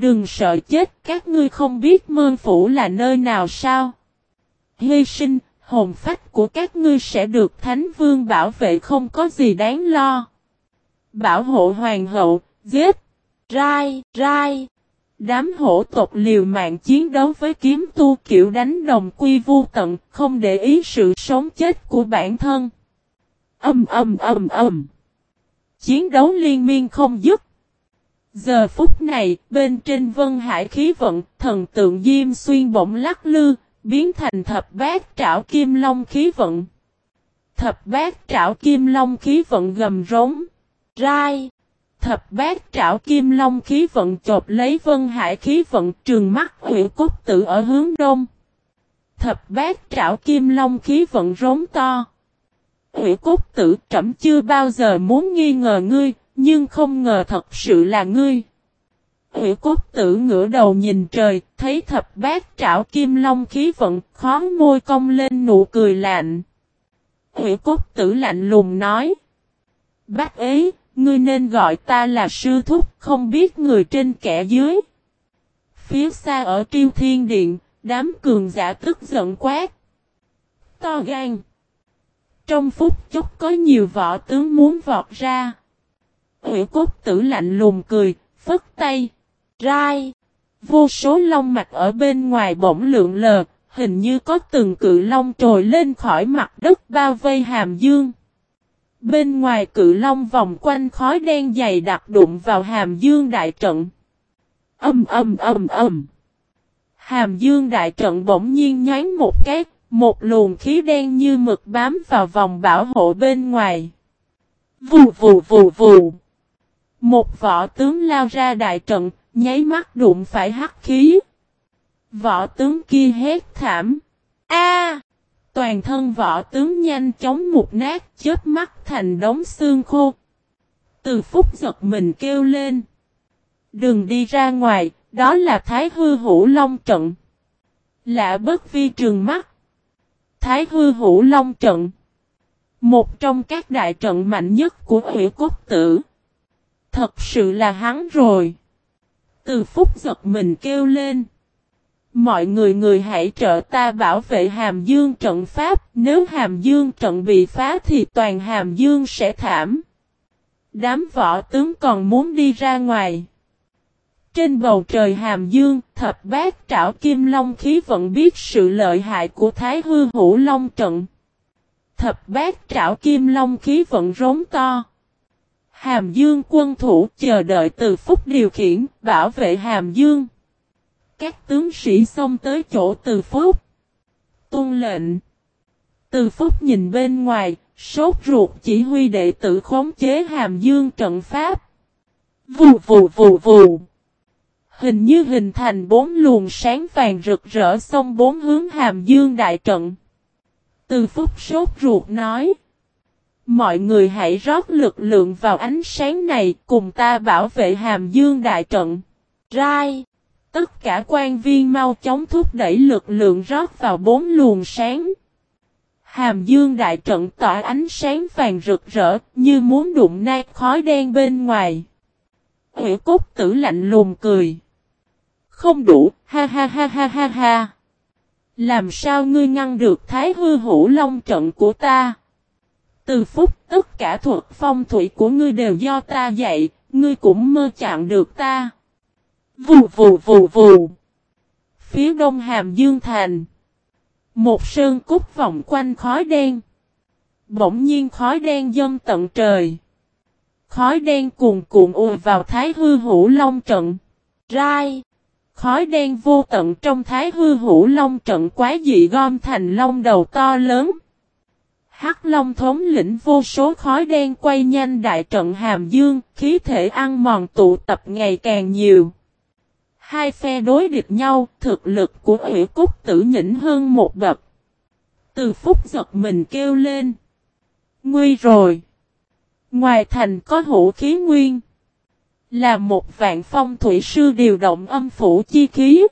Đừng sợ chết, các ngươi không biết mơn phủ là nơi nào sao? Hy sinh, hồn phách của các ngươi sẽ được Thánh Vương bảo vệ không có gì đáng lo. Bảo hộ hoàng hậu, giết, rai, rai. Đám hổ tộc liều mạng chiến đấu với kiếm tu kiểu đánh đồng quy vu tận, không để ý sự sống chết của bản thân. Âm âm âm âm. Chiến đấu liên miên không dứt. Giờ phút này, bên trên vân hải khí vận, thần tượng Diêm Xuyên bỗng lắc lư, biến thành thập bát trảo kim long khí vận. Thập bát trảo kim long khí vận gầm rống. Rai. Thập bát trảo kim long khí vận chộp lấy vân hải khí vận trường mắt huyện cốt tử ở hướng đông. Thập bát trảo kim long khí vận rống to. Huyện cốt tử trẩm chưa bao giờ muốn nghi ngờ ngươi, nhưng không ngờ thật sự là ngươi. Hữu cốt tử ngửa đầu nhìn trời, thấy thập bát trảo kim long khí vận, khó môi cong lên nụ cười lạnh. Hữu cốt tử lạnh lùng nói. Bác ấy, ngươi nên gọi ta là sư thúc, không biết người trên kẻ dưới. Phía xa ở triêu thiên điện, đám cường giả tức giận quát. To gan. Trong phút chốc có nhiều võ tướng muốn vọt ra. Hủy cốt tử lạnh lùng cười, phất tay. Rai. Vô số long mạch ở bên ngoài bỗng lượng lờ, hình như có từng cự long trồi lên khỏi mặt đất bao vây hàm dương. Bên ngoài cự long vòng quanh khói đen dày đặc đụng vào hàm dương đại trận. Âm âm âm âm. Hàm dương đại trận bỗng nhiên nhánh một cái, một luồng khí đen như mực bám vào vòng bảo hộ bên ngoài. Vù vù vù vù. Một võ tướng lao ra đại trận, nháy mắt đụng phải hắc khí. Võ tướng kia hét thảm. A! toàn thân võ tướng nhanh chóng mục nát chết mắt thành đống xương khô. Từ phút giật mình kêu lên. Đừng đi ra ngoài, đó là Thái Hư Hữu Long Trận. Lạ bất vi trường mắt. Thái Hư Hữu Long Trận. Một trong các đại trận mạnh nhất của hủy cốt tử. Thật sự là hắn rồi. Từ phút giật mình kêu lên. Mọi người người hãy trợ ta bảo vệ hàm dương trận pháp, nếu hàm dương trận bị phá thì toàn hàm dương sẽ thảm. Đám võ tướng còn muốn đi ra ngoài. Trên bầu trời hàm dương, thập bát trảo kim long khí vẫn biết sự lợi hại của thái hư hữu long trận. Thập bát trảo kim long khí vẫn rống to. Hàm Dương quân thủ chờ đợi từ phúc điều khiển, bảo vệ Hàm Dương. Các tướng sĩ xông tới chỗ từ phúc. Tôn lệnh. Từ phúc nhìn bên ngoài, sốt ruột chỉ huy đệ tử khống chế Hàm Dương trận pháp. Vù vù vù vù. Hình như hình thành bốn luồng sáng vàng rực rỡ xông bốn hướng Hàm Dương đại trận. Từ phúc sốt ruột nói. Mọi người hãy rót lực lượng vào ánh sáng này cùng ta bảo vệ hàm dương đại trận. Rai. Tất cả quan viên mau chóng thúc đẩy lực lượng rót vào bốn luồng sáng. Hàm dương đại trận tỏa ánh sáng vàng rực rỡ như muốn đụng nát khói đen bên ngoài. Hữu cốt tử lạnh lùng cười. Không đủ, ha ha ha ha ha ha. Làm sao ngươi ngăn được thái hư hữu long trận của ta? Từ phút tất cả thuật phong thủy của ngươi đều do ta dạy, ngươi cũng mơ chạm được ta. Vù vù vù vù. Phía đông hàm dương thành. Một sơn cúc vòng quanh khói đen. Bỗng nhiên khói đen dâng tận trời. Khói đen cuồn cuộn ùa vào thái hư hữu long trận. Rai. Khói đen vô tận trong thái hư hữu long trận quá dị gom thành long đầu to lớn. Hắc Long thống lĩnh vô số khói đen quay nhanh đại trận Hàm Dương, khí thể ăn mòn tụ tập ngày càng nhiều. Hai phe đối địch nhau, thực lực của Hủy cúc tử nhỉnh hơn một bậc. Từ phút giật mình kêu lên. Nguy rồi. Ngoài thành có hữu khí nguyên. Là một vạn phong thủy sư điều động âm phủ chi khí.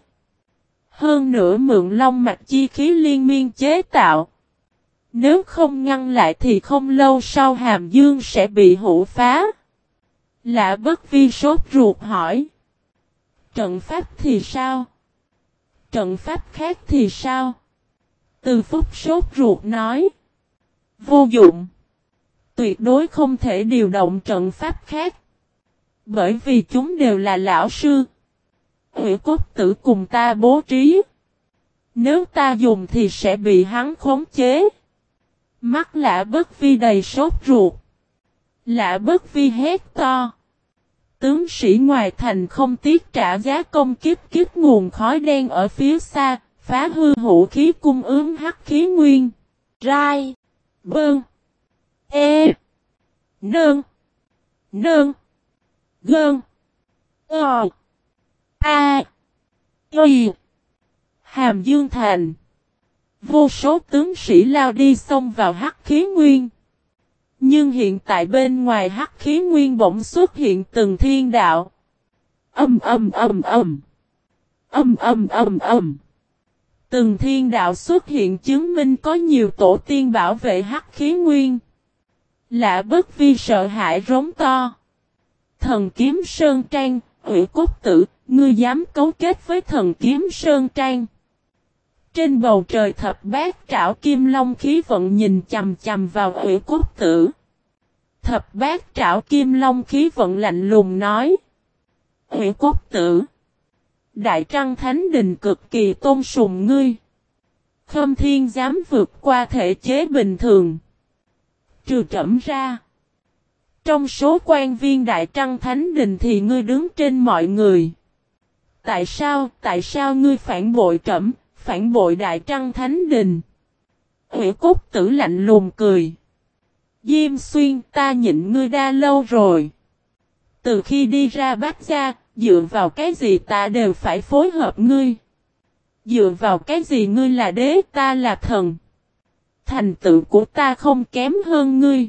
Hơn nữa mượn long mạch chi khí liên miên chế tạo. Nếu không ngăn lại thì không lâu sau hàm dương sẽ bị hủ phá. Lạ bất vi sốt ruột hỏi. Trận pháp thì sao? Trận pháp khác thì sao? Từ phúc sốt ruột nói. Vô dụng. Tuyệt đối không thể điều động trận pháp khác. Bởi vì chúng đều là lão sư. Hủy cốt tử cùng ta bố trí. Nếu ta dùng thì sẽ bị hắn khống chế. Mắt lạ bất vi đầy sốt ruột. Lạ bất vi hét to. Tướng sĩ ngoài thành không tiếc trả giá công kiếp kiếp nguồn khói đen ở phía xa, phá hư hữu khí cung ướm hắc khí nguyên. Rai. Bơn. E. Nơn. Nơn. Gơn. Ờ. A. Y. Hàm Dương Thành. Vô số tướng sĩ lao đi xông vào hắc khí nguyên. Nhưng hiện tại bên ngoài hắc khí nguyên bỗng xuất hiện từng thiên đạo. Âm âm âm âm. Âm âm âm âm. Từng thiên đạo xuất hiện chứng minh có nhiều tổ tiên bảo vệ hắc khí nguyên. Lạ bất vi sợ hãi rống to. Thần kiếm Sơn Trang, ủy cốt tử, ngươi dám cấu kết với thần kiếm Sơn Trang. Trên bầu trời thập bát trảo kim long khí vận nhìn chầm chầm vào hủy quốc tử. Thập bát trảo kim long khí vận lạnh lùng nói. Hủy quốc tử. Đại trăng thánh đình cực kỳ tôn sùng ngươi. Khâm thiên dám vượt qua thể chế bình thường. Trừ trẩm ra. Trong số quan viên đại trăng thánh đình thì ngươi đứng trên mọi người. Tại sao, tại sao ngươi phản bội trẩm, phản bội đại trăng thánh đình? Hủy cốt tử lạnh lùng cười. Diêm xuyên ta nhịn ngươi đa lâu rồi. Từ khi đi ra bát gia, dựa vào cái gì ta đều phải phối hợp ngươi. Dựa vào cái gì ngươi là đế ta là thần. Thành tựu của ta không kém hơn ngươi.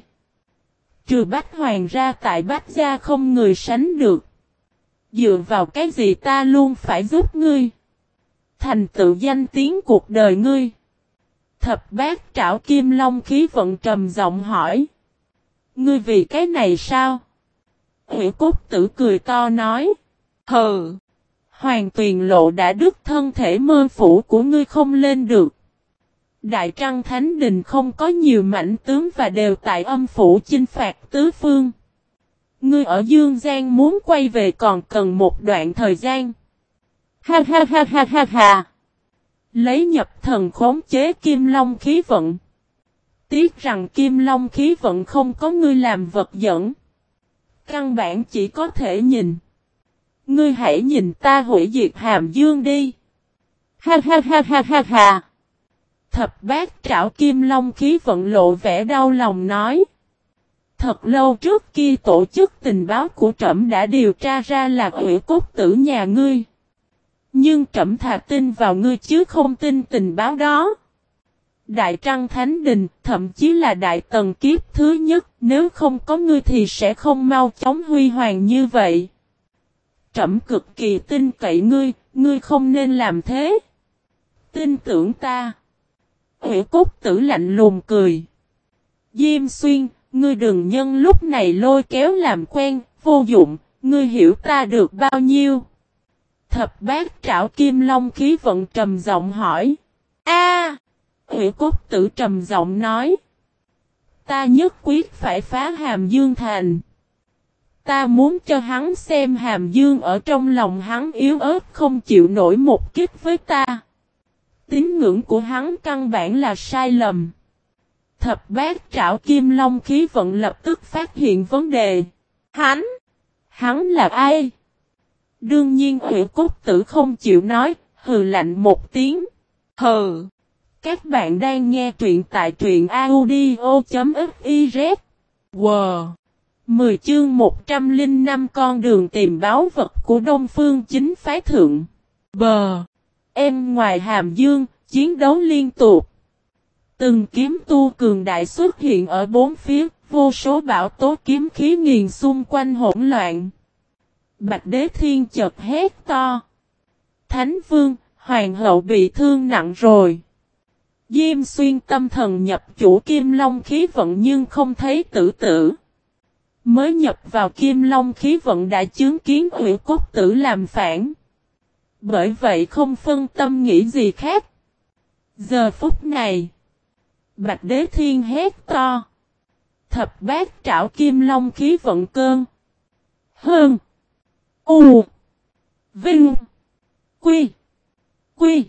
Trừ bách hoàng ra tại bách gia không người sánh được. Dựa vào cái gì ta luôn phải giúp ngươi. Thành tựu danh tiếng cuộc đời ngươi. Thập bát trảo kim long khí vận trầm giọng hỏi. Ngươi vì cái này sao? Hủy cốt tử cười to nói. Hừ. Hoàng tuyền lộ đã đứt thân thể mơ phủ của ngươi không lên được. Đại Trăng Thánh Đình không có nhiều mảnh tướng và đều tại âm phủ chinh phạt tứ phương. Ngươi ở Dương Giang muốn quay về còn cần một đoạn thời gian. Ha ha ha ha ha ha. Lấy nhập thần khống chế kim long khí vận. Tiếc rằng kim long khí vận không có ngươi làm vật dẫn. Căn bản chỉ có thể nhìn. Ngươi hãy nhìn ta hủy diệt hàm dương đi. Ha ha ha ha ha ha. Thập bát trảo kim long khí vận lộ vẻ đau lòng nói. Thật lâu trước kia tổ chức tình báo của trẫm đã điều tra ra là ủy cốt tử nhà ngươi. Nhưng trẫm thà tin vào ngươi chứ không tin tình báo đó. Đại Trăng Thánh Đình, thậm chí là Đại Tần Kiếp thứ nhất, nếu không có ngươi thì sẽ không mau chóng huy hoàng như vậy. Trẫm cực kỳ tin cậy ngươi, ngươi không nên làm thế. Tin tưởng ta. Hữu Cúc tử lạnh lùng cười. Diêm xuyên, ngươi đừng nhân lúc này lôi kéo làm quen, vô dụng, ngươi hiểu ta được bao nhiêu. Thập bát trảo kim long khí vận trầm giọng hỏi. A Hủy cốt tử trầm giọng nói. Ta nhất quyết phải phá hàm dương thành. Ta muốn cho hắn xem hàm dương ở trong lòng hắn yếu ớt không chịu nổi một kích với ta. Tín ngưỡng của hắn căn bản là sai lầm. Thập bát trảo kim long khí vận lập tức phát hiện vấn đề. Hắn! Hắn là ai? Đương nhiên hủy cốt tử không chịu nói, hừ lạnh một tiếng. Hừ! Các bạn đang nghe truyện tại truyện audio.fiz. Wow! 10 chương 105 con đường tìm báo vật của Đông Phương chính phái thượng. Bờ! Em ngoài Hàm Dương, chiến đấu liên tục. Từng kiếm tu cường đại xuất hiện ở bốn phía, vô số bão tố kiếm khí nghiền xung quanh hỗn loạn. Bạch Đế Thiên chợt hét to. Thánh Vương, Hoàng hậu bị thương nặng rồi. Diêm xuyên tâm thần nhập chủ kim long khí vận nhưng không thấy tử tử. Mới nhập vào kim long khí vận đã chứng kiến hủy cốt tử làm phản. Bởi vậy không phân tâm nghĩ gì khác. Giờ phút này. Bạch đế thiên hét to. Thập bát trảo kim long khí vận cơn. Hơn. U. Vinh. Quy. Quy.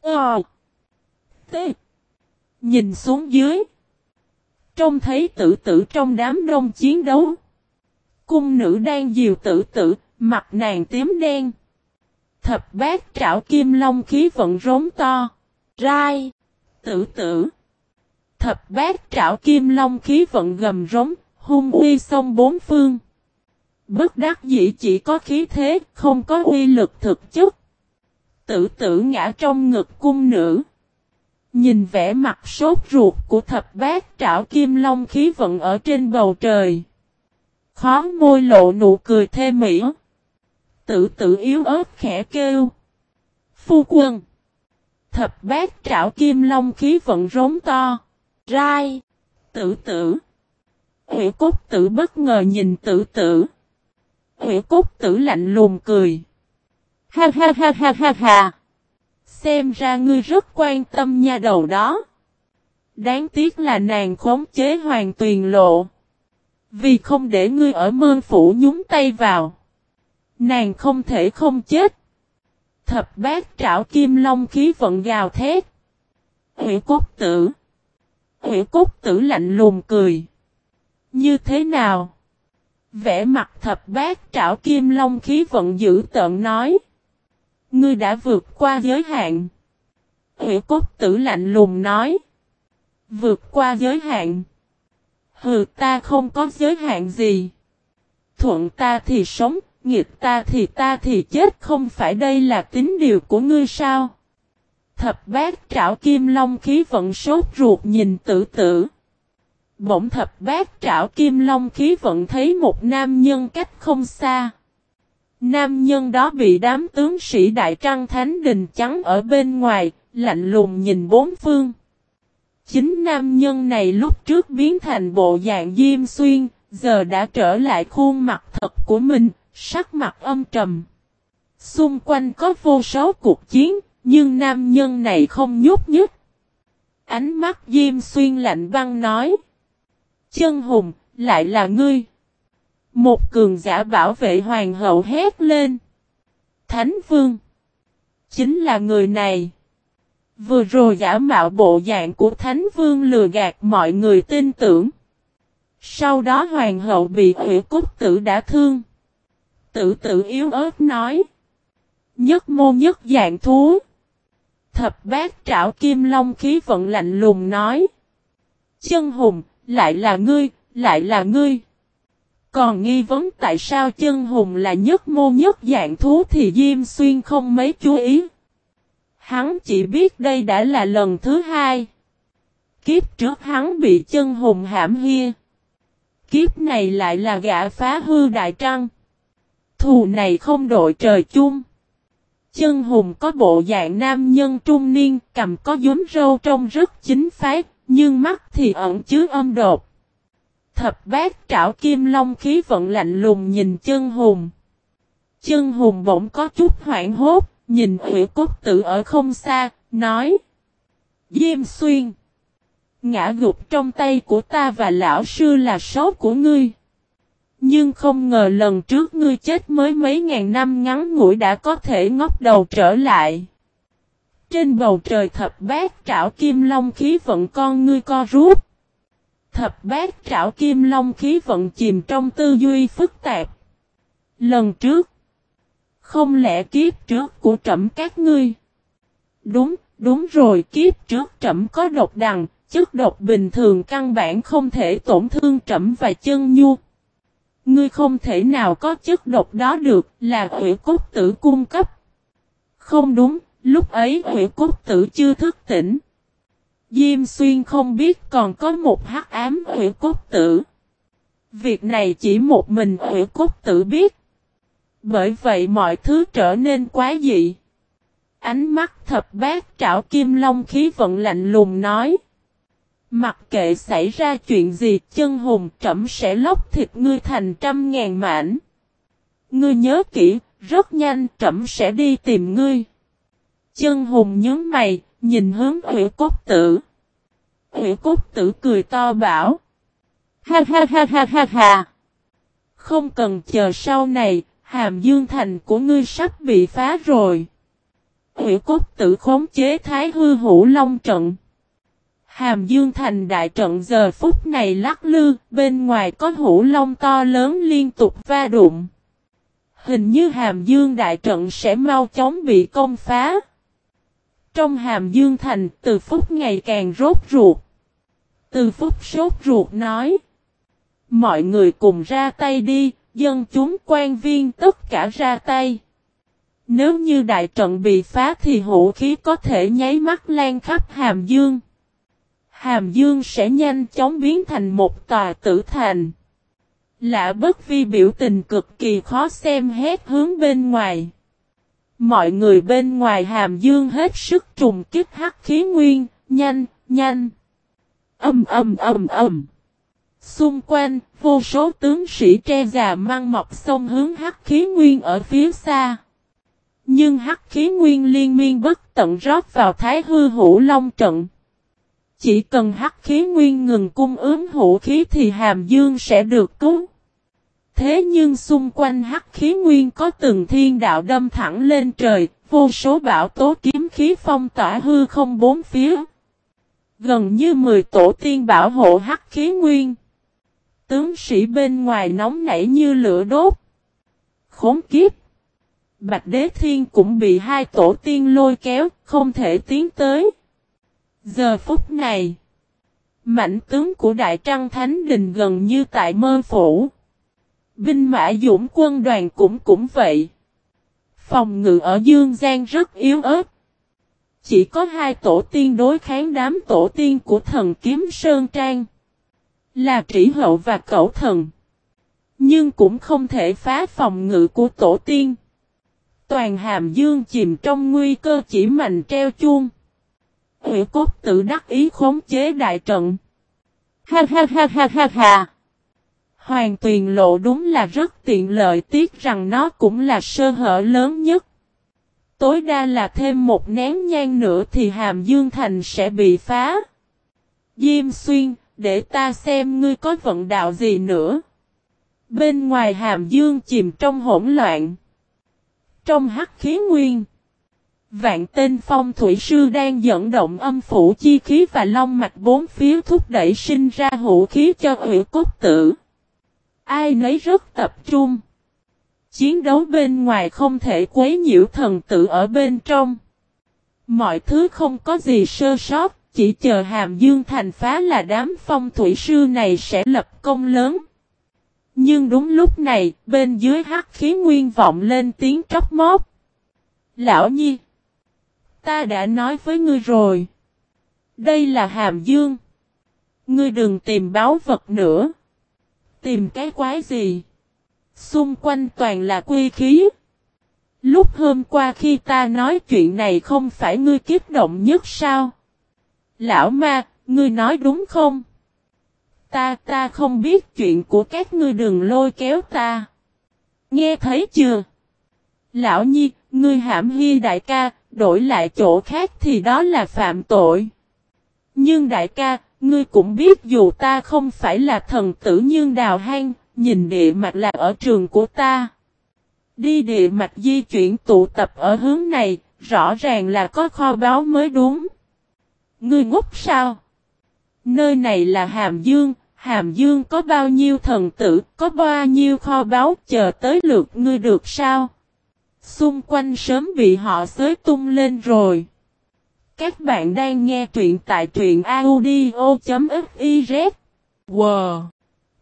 Ờ. T. Nhìn xuống dưới. Trông thấy tử tử trong đám đông chiến đấu. Cung nữ đang diều tử tử, mặt nàng tím đen. Thập bát trảo kim long khí vận rống to. Rai. Tử tử. Thập bát trảo kim long khí vận gầm rống, hung uy sông bốn phương. Bất đắc dĩ chỉ có khí thế, không có uy lực thực chất. Tử tử ngã trong ngực cung nữ. Nhìn vẻ mặt sốt ruột của thập bát trảo kim long khí vận ở trên bầu trời. Khó môi lộ nụ cười thê mỹ. Tử tử yếu ớt khẽ kêu. Phu quân. Thập bát trảo kim long khí vận rống to. Rai. Tử tử. Hủy cốt tử bất ngờ nhìn tử tử. Hủy cốt tử lạnh lùng cười. Ha ha ha ha ha ha. Xem ra ngươi rất quan tâm nha đầu đó. Đáng tiếc là nàng khống chế hoàng tuyền lộ. Vì không để ngươi ở mơn phủ nhúng tay vào. Nàng không thể không chết. Thập bát trảo kim long khí vận gào thét. Hủy cốt tử. Hủy cốt tử lạnh lùng cười. Như thế nào? Vẽ mặt thập bát trảo kim long khí vận dữ tợn nói. Ngươi đã vượt qua giới hạn. Hủy cốt tử lạnh lùng nói. Vượt qua giới hạn. Hừ ta không có giới hạn gì. Thuận ta thì sống, nghịch ta thì ta thì chết không phải đây là tính điều của ngươi sao? Thập bát trảo kim long khí vận sốt ruột nhìn tử tử. Bỗng thập bát trảo kim long khí vận thấy một nam nhân cách không xa. Nam nhân đó bị đám tướng sĩ Đại Trăng Thánh Đình trắng ở bên ngoài, lạnh lùng nhìn bốn phương. Chính nam nhân này lúc trước biến thành bộ dạng diêm xuyên, giờ đã trở lại khuôn mặt thật của mình, sắc mặt âm trầm. Xung quanh có vô số cuộc chiến, nhưng nam nhân này không nhúc nhích. Ánh mắt diêm xuyên lạnh băng nói. Chân hùng, lại là ngươi. Một cường giả bảo vệ hoàng hậu hét lên. Thánh vương. Chính là người này. Vừa rồi giả mạo bộ dạng của Thánh Vương lừa gạt mọi người tin tưởng. Sau đó hoàng hậu bị hủy cốt tử đã thương. Tử tử yếu ớt nói. Nhất môn nhất dạng thú. Thập bát trảo kim long khí vận lạnh lùng nói. Chân hùng, lại là ngươi, lại là ngươi. Còn nghi vấn tại sao chân hùng là nhất môn nhất dạng thú thì Diêm Xuyên không mấy chú ý. Hắn chỉ biết đây đã là lần thứ hai. Kiếp trước hắn bị chân hùng hãm hia. Kiếp này lại là gã phá hư đại trăng. Thù này không đội trời chung. Chân hùng có bộ dạng nam nhân trung niên, cầm có dúm râu trông rất chính phái, nhưng mắt thì ẩn chứa âm đột. Thập bát trảo kim long khí vận lạnh lùng nhìn chân hùng. Chân hùng bỗng có chút hoảng hốt, nhìn hủy cốt tử ở không xa, nói. Diêm xuyên. Ngã gục trong tay của ta và lão sư là số của ngươi. Nhưng không ngờ lần trước ngươi chết mới mấy ngàn năm ngắn ngủi đã có thể ngóc đầu trở lại. Trên bầu trời thập bát trảo kim long khí vận con ngươi co rút. Thập bát trảo kim long khí vận chìm trong tư duy phức tạp. Lần trước. Không lẽ kiếp trước của trẩm các ngươi? Đúng, đúng rồi kiếp trước trẩm có độc đằng, chất độc bình thường căn bản không thể tổn thương trẩm và chân nhu. Ngươi không thể nào có chất độc đó được là hủy cốt tử cung cấp. Không đúng, lúc ấy hủy cốt tử chưa thức tỉnh. Diêm xuyên không biết còn có một hắc ám hủy cốt tử. Việc này chỉ một mình hủy cốt tử biết. Bởi vậy mọi thứ trở nên quá dị. Ánh mắt thập bát trảo kim long khí vận lạnh lùng nói. Mặc kệ xảy ra chuyện gì chân hùng trẫm sẽ lóc thịt ngươi thành trăm ngàn mảnh. Ngươi nhớ kỹ, Rất nhanh trẫm sẽ đi tìm ngươi. Chân hùng nhớ mày, nhìn hướng ủy cốt tử. Ủy cốt tử cười to bảo. Ha ha ha ha ha ha. Không cần chờ sau này, hàm dương thành của ngươi sắp bị phá rồi. Ủy cốt tử khống chế thái hư hữu long trận. Hàm Dương Thành đại trận giờ phút này lắc lư, bên ngoài có hữu long to lớn liên tục va đụng. Hình như Hàm Dương đại trận sẽ mau chóng bị công phá. Trong Hàm Dương Thành, từ phút ngày càng rốt ruột. Từ phút sốt ruột nói. Mọi người cùng ra tay đi, dân chúng quan viên tất cả ra tay. Nếu như đại trận bị phá thì hữu khí có thể nháy mắt lan khắp Hàm Dương. Hàm Dương sẽ nhanh chóng biến thành một tòa tử thành. Lạ bất vi biểu tình cực kỳ khó xem hết hướng bên ngoài. Mọi người bên ngoài Hàm Dương hết sức trùng kích hắc khí nguyên, nhanh, nhanh. Âm âm âm âm. Xung quanh, vô số tướng sĩ tre già mang mọc sông hướng hắc khí nguyên ở phía xa. Nhưng hắc khí nguyên liên miên bất tận rót vào thái hư hữu long trận. Chỉ cần hắc khí nguyên ngừng cung ứng hữu khí thì hàm dương sẽ được cứu. Thế nhưng xung quanh hắc khí nguyên có từng thiên đạo đâm thẳng lên trời, vô số bão tố kiếm khí phong tỏa hư không bốn phía. Gần như 10 tổ tiên bảo hộ hắc khí nguyên. Tướng sĩ bên ngoài nóng nảy như lửa đốt. Khốn kiếp. Bạch Đế Thiên cũng bị hai tổ tiên lôi kéo, không thể tiến tới. Giờ phút này, mảnh tướng của Đại Trăng Thánh Đình gần như tại mơ phủ. Binh mã dũng quân đoàn cũng cũng vậy. Phòng ngự ở Dương Giang rất yếu ớt. Chỉ có hai tổ tiên đối kháng đám tổ tiên của thần kiếm Sơn Trang. Là trĩ hậu và cẩu thần. Nhưng cũng không thể phá phòng ngự của tổ tiên. Toàn hàm dương chìm trong nguy cơ chỉ mạnh treo chuông. Hữu cốt tự đắc ý khống chế đại trận. Ha ha ha ha ha ha. Hoàng tuyền lộ đúng là rất tiện lợi tiếc rằng nó cũng là sơ hở lớn nhất. Tối đa là thêm một nén nhang nữa thì hàm dương thành sẽ bị phá. Diêm xuyên, để ta xem ngươi có vận đạo gì nữa. Bên ngoài hàm dương chìm trong hỗn loạn. Trong hắc khí nguyên. Vạn tên phong thủy sư đang dẫn động âm phủ chi khí và long mạch bốn phía thúc đẩy sinh ra hữu khí cho ủy cốt tử. Ai nấy rất tập trung. Chiến đấu bên ngoài không thể quấy nhiễu thần tử ở bên trong. Mọi thứ không có gì sơ sót, chỉ chờ hàm dương thành phá là đám phong thủy sư này sẽ lập công lớn. Nhưng đúng lúc này, bên dưới hắc khí nguyên vọng lên tiếng tróc móc. Lão Nhi! Ta đã nói với ngươi rồi. Đây là hàm dương. Ngươi đừng tìm báo vật nữa. Tìm cái quái gì? Xung quanh toàn là quy khí. Lúc hôm qua khi ta nói chuyện này không phải ngươi kiếp động nhất sao? Lão ma, ngươi nói đúng không? Ta ta không biết chuyện của các ngươi đừng lôi kéo ta. Nghe thấy chưa? Lão Nhi, ngươi hãm hi đại ca, đổi lại chỗ khác thì đó là phạm tội. Nhưng đại ca, ngươi cũng biết dù ta không phải là thần tử nhưng đào hang, nhìn địa mạch là ở trường của ta. Đi địa mạch di chuyển tụ tập ở hướng này, rõ ràng là có kho báu mới đúng. Ngươi ngốc sao? Nơi này là Hàm Dương, Hàm Dương có bao nhiêu thần tử, có bao nhiêu kho báu chờ tới lượt ngươi được sao? Xung quanh sớm bị họ xới tung lên rồi. Các bạn đang nghe truyện tại truyện audio.fiz. Wow!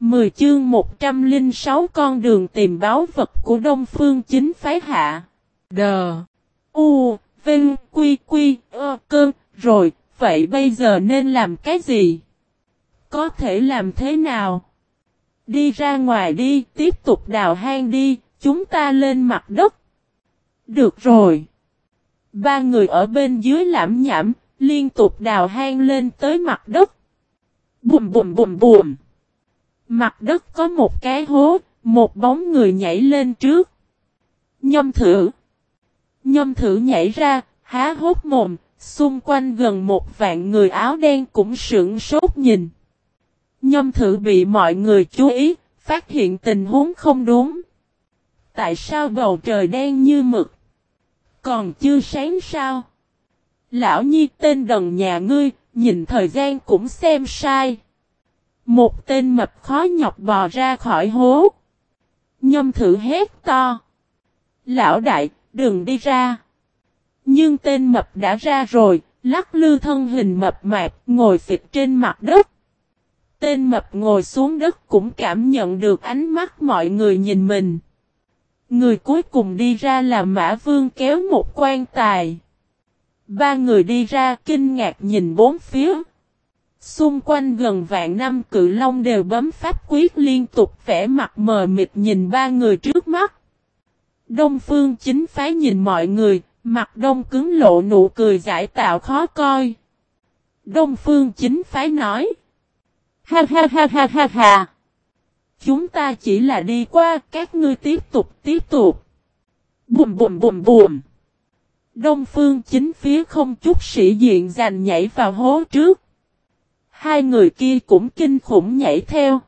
10 chương 106 con đường tìm báo vật của Đông Phương chính phái hạ. Đờ! U! Vinh! Quy! Quy! Ơ! Cơn! Rồi! Vậy bây giờ nên làm cái gì? Có thể làm thế nào? Đi ra ngoài đi, tiếp tục đào hang đi, chúng ta lên mặt đất. Được rồi. Ba người ở bên dưới lãm nhảm, liên tục đào hang lên tới mặt đất. Bùm bùm bùm bùm. Mặt đất có một cái hố, một bóng người nhảy lên trước. Nhâm thử. Nhâm thử nhảy ra, há hốt mồm, xung quanh gần một vạn người áo đen cũng sững sốt nhìn. Nhâm thử bị mọi người chú ý, phát hiện tình huống không đúng. Tại sao bầu trời đen như mực? Còn chưa sáng sao? Lão nhi tên đần nhà ngươi, nhìn thời gian cũng xem sai. Một tên mập khó nhọc bò ra khỏi hố. Nhâm thử hét to. Lão đại, đừng đi ra. Nhưng tên mập đã ra rồi, lắc lư thân hình mập mạp, ngồi phịch trên mặt đất. Tên mập ngồi xuống đất cũng cảm nhận được ánh mắt mọi người nhìn mình. Người cuối cùng đi ra là Mã Vương kéo một quan tài. Ba người đi ra kinh ngạc nhìn bốn phía. Xung quanh gần vạn năm cự long đều bấm pháp quyết liên tục vẽ mặt mờ mịt nhìn ba người trước mắt. Đông phương chính phái nhìn mọi người, mặt đông cứng lộ nụ cười giải tạo khó coi. Đông phương chính phái nói. Ha ha ha ha ha ha. Chúng ta chỉ là đi qua, các ngươi tiếp tục tiếp tục. Bùm bùm bùm bùm. Đông phương chính phía không chút sĩ diện giành nhảy vào hố trước. Hai người kia cũng kinh khủng nhảy theo.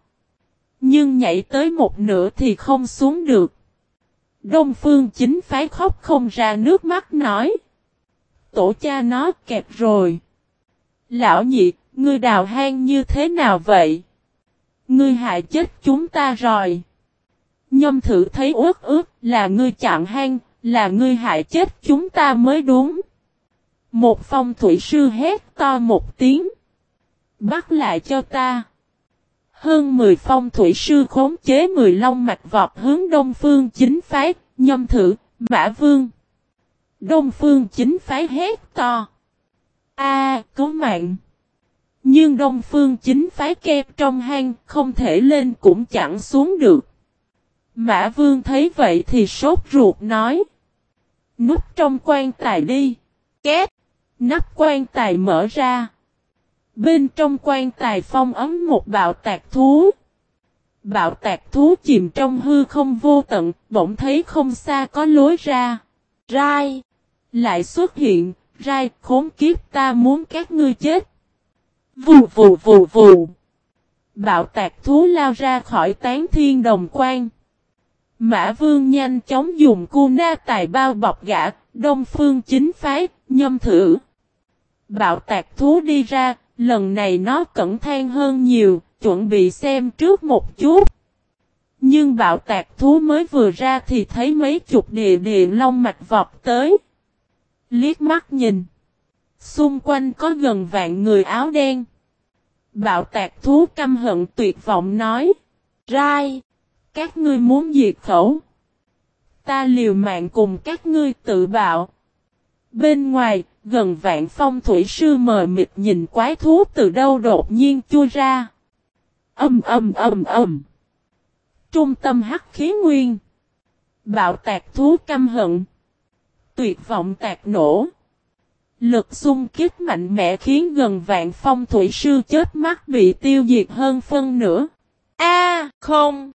Nhưng nhảy tới một nửa thì không xuống được. Đông phương chính phái khóc không ra nước mắt nói. Tổ cha nó kẹp rồi. Lão nhị, ngươi đào hang như thế nào vậy? Ngươi hại chết chúng ta rồi. Nhâm thử thấy ướt ướt là ngươi chặn hang, là ngươi hại chết chúng ta mới đúng. Một phong thủy sư hét to một tiếng. Bắt lại cho ta. Hơn 10 phong thủy sư khống chế 10 long mạch vọt hướng đông phương chính phái, nhâm thử, mã vương. Đông phương chính phái hét to. A, cứu mạng. Nhưng đông phương chính phái kẹp trong hang, không thể lên cũng chẳng xuống được. Mã vương thấy vậy thì sốt ruột nói. Núp trong quan tài đi. Két. Nắp quan tài mở ra. Bên trong quan tài phong ấm một bạo tạc thú. Bạo tạc thú chìm trong hư không vô tận, bỗng thấy không xa có lối ra. Rai! Lại xuất hiện, Rai khốn kiếp ta muốn các ngươi chết. Vù vù vù vù. Bạo tạc thú lao ra khỏi tán thiên đồng quan. Mã vương nhanh chóng dùng cu na tài bao bọc gã, đông phương chính phái, nhâm thử. Bạo tạc thú đi ra, lần này nó cẩn thận hơn nhiều, chuẩn bị xem trước một chút. Nhưng bạo tạc thú mới vừa ra thì thấy mấy chục địa địa long mạch vọt tới. Liếc mắt nhìn. Xung quanh có gần vạn người áo đen. Bạo tạc thú căm hận tuyệt vọng nói. Rai! Các ngươi muốn diệt khẩu. Ta liều mạng cùng các ngươi tự bạo. Bên ngoài, gần vạn phong thủy sư mờ mịt nhìn quái thú từ đâu đột nhiên chui ra. Âm âm âm âm. Trung tâm hắc khí nguyên. Bạo tạc thú căm hận. Tuyệt vọng tạc nổ. Lực xung kích mạnh mẽ khiến gần vạn phong thủy sư chết mắt bị tiêu diệt hơn phân nửa. A không!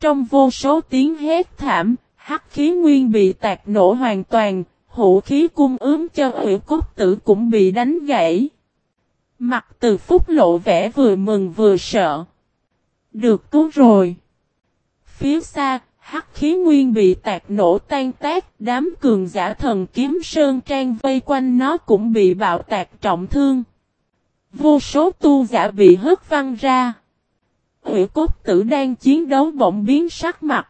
Trong vô số tiếng hét thảm, hắc khí nguyên bị tạc nổ hoàn toàn, hữu khí cung ướm cho ủy cốt tử cũng bị đánh gãy. Mặt từ phúc lộ vẻ vừa mừng vừa sợ. Được cứu rồi. Phía xa, hắc khí nguyên bị tạc nổ tan tác, đám cường giả thần kiếm sơn trang vây quanh nó cũng bị bạo tạc trọng thương. Vô số tu giả bị hất văng ra. Hủy cốt tử đang chiến đấu bỗng biến sắc mặt.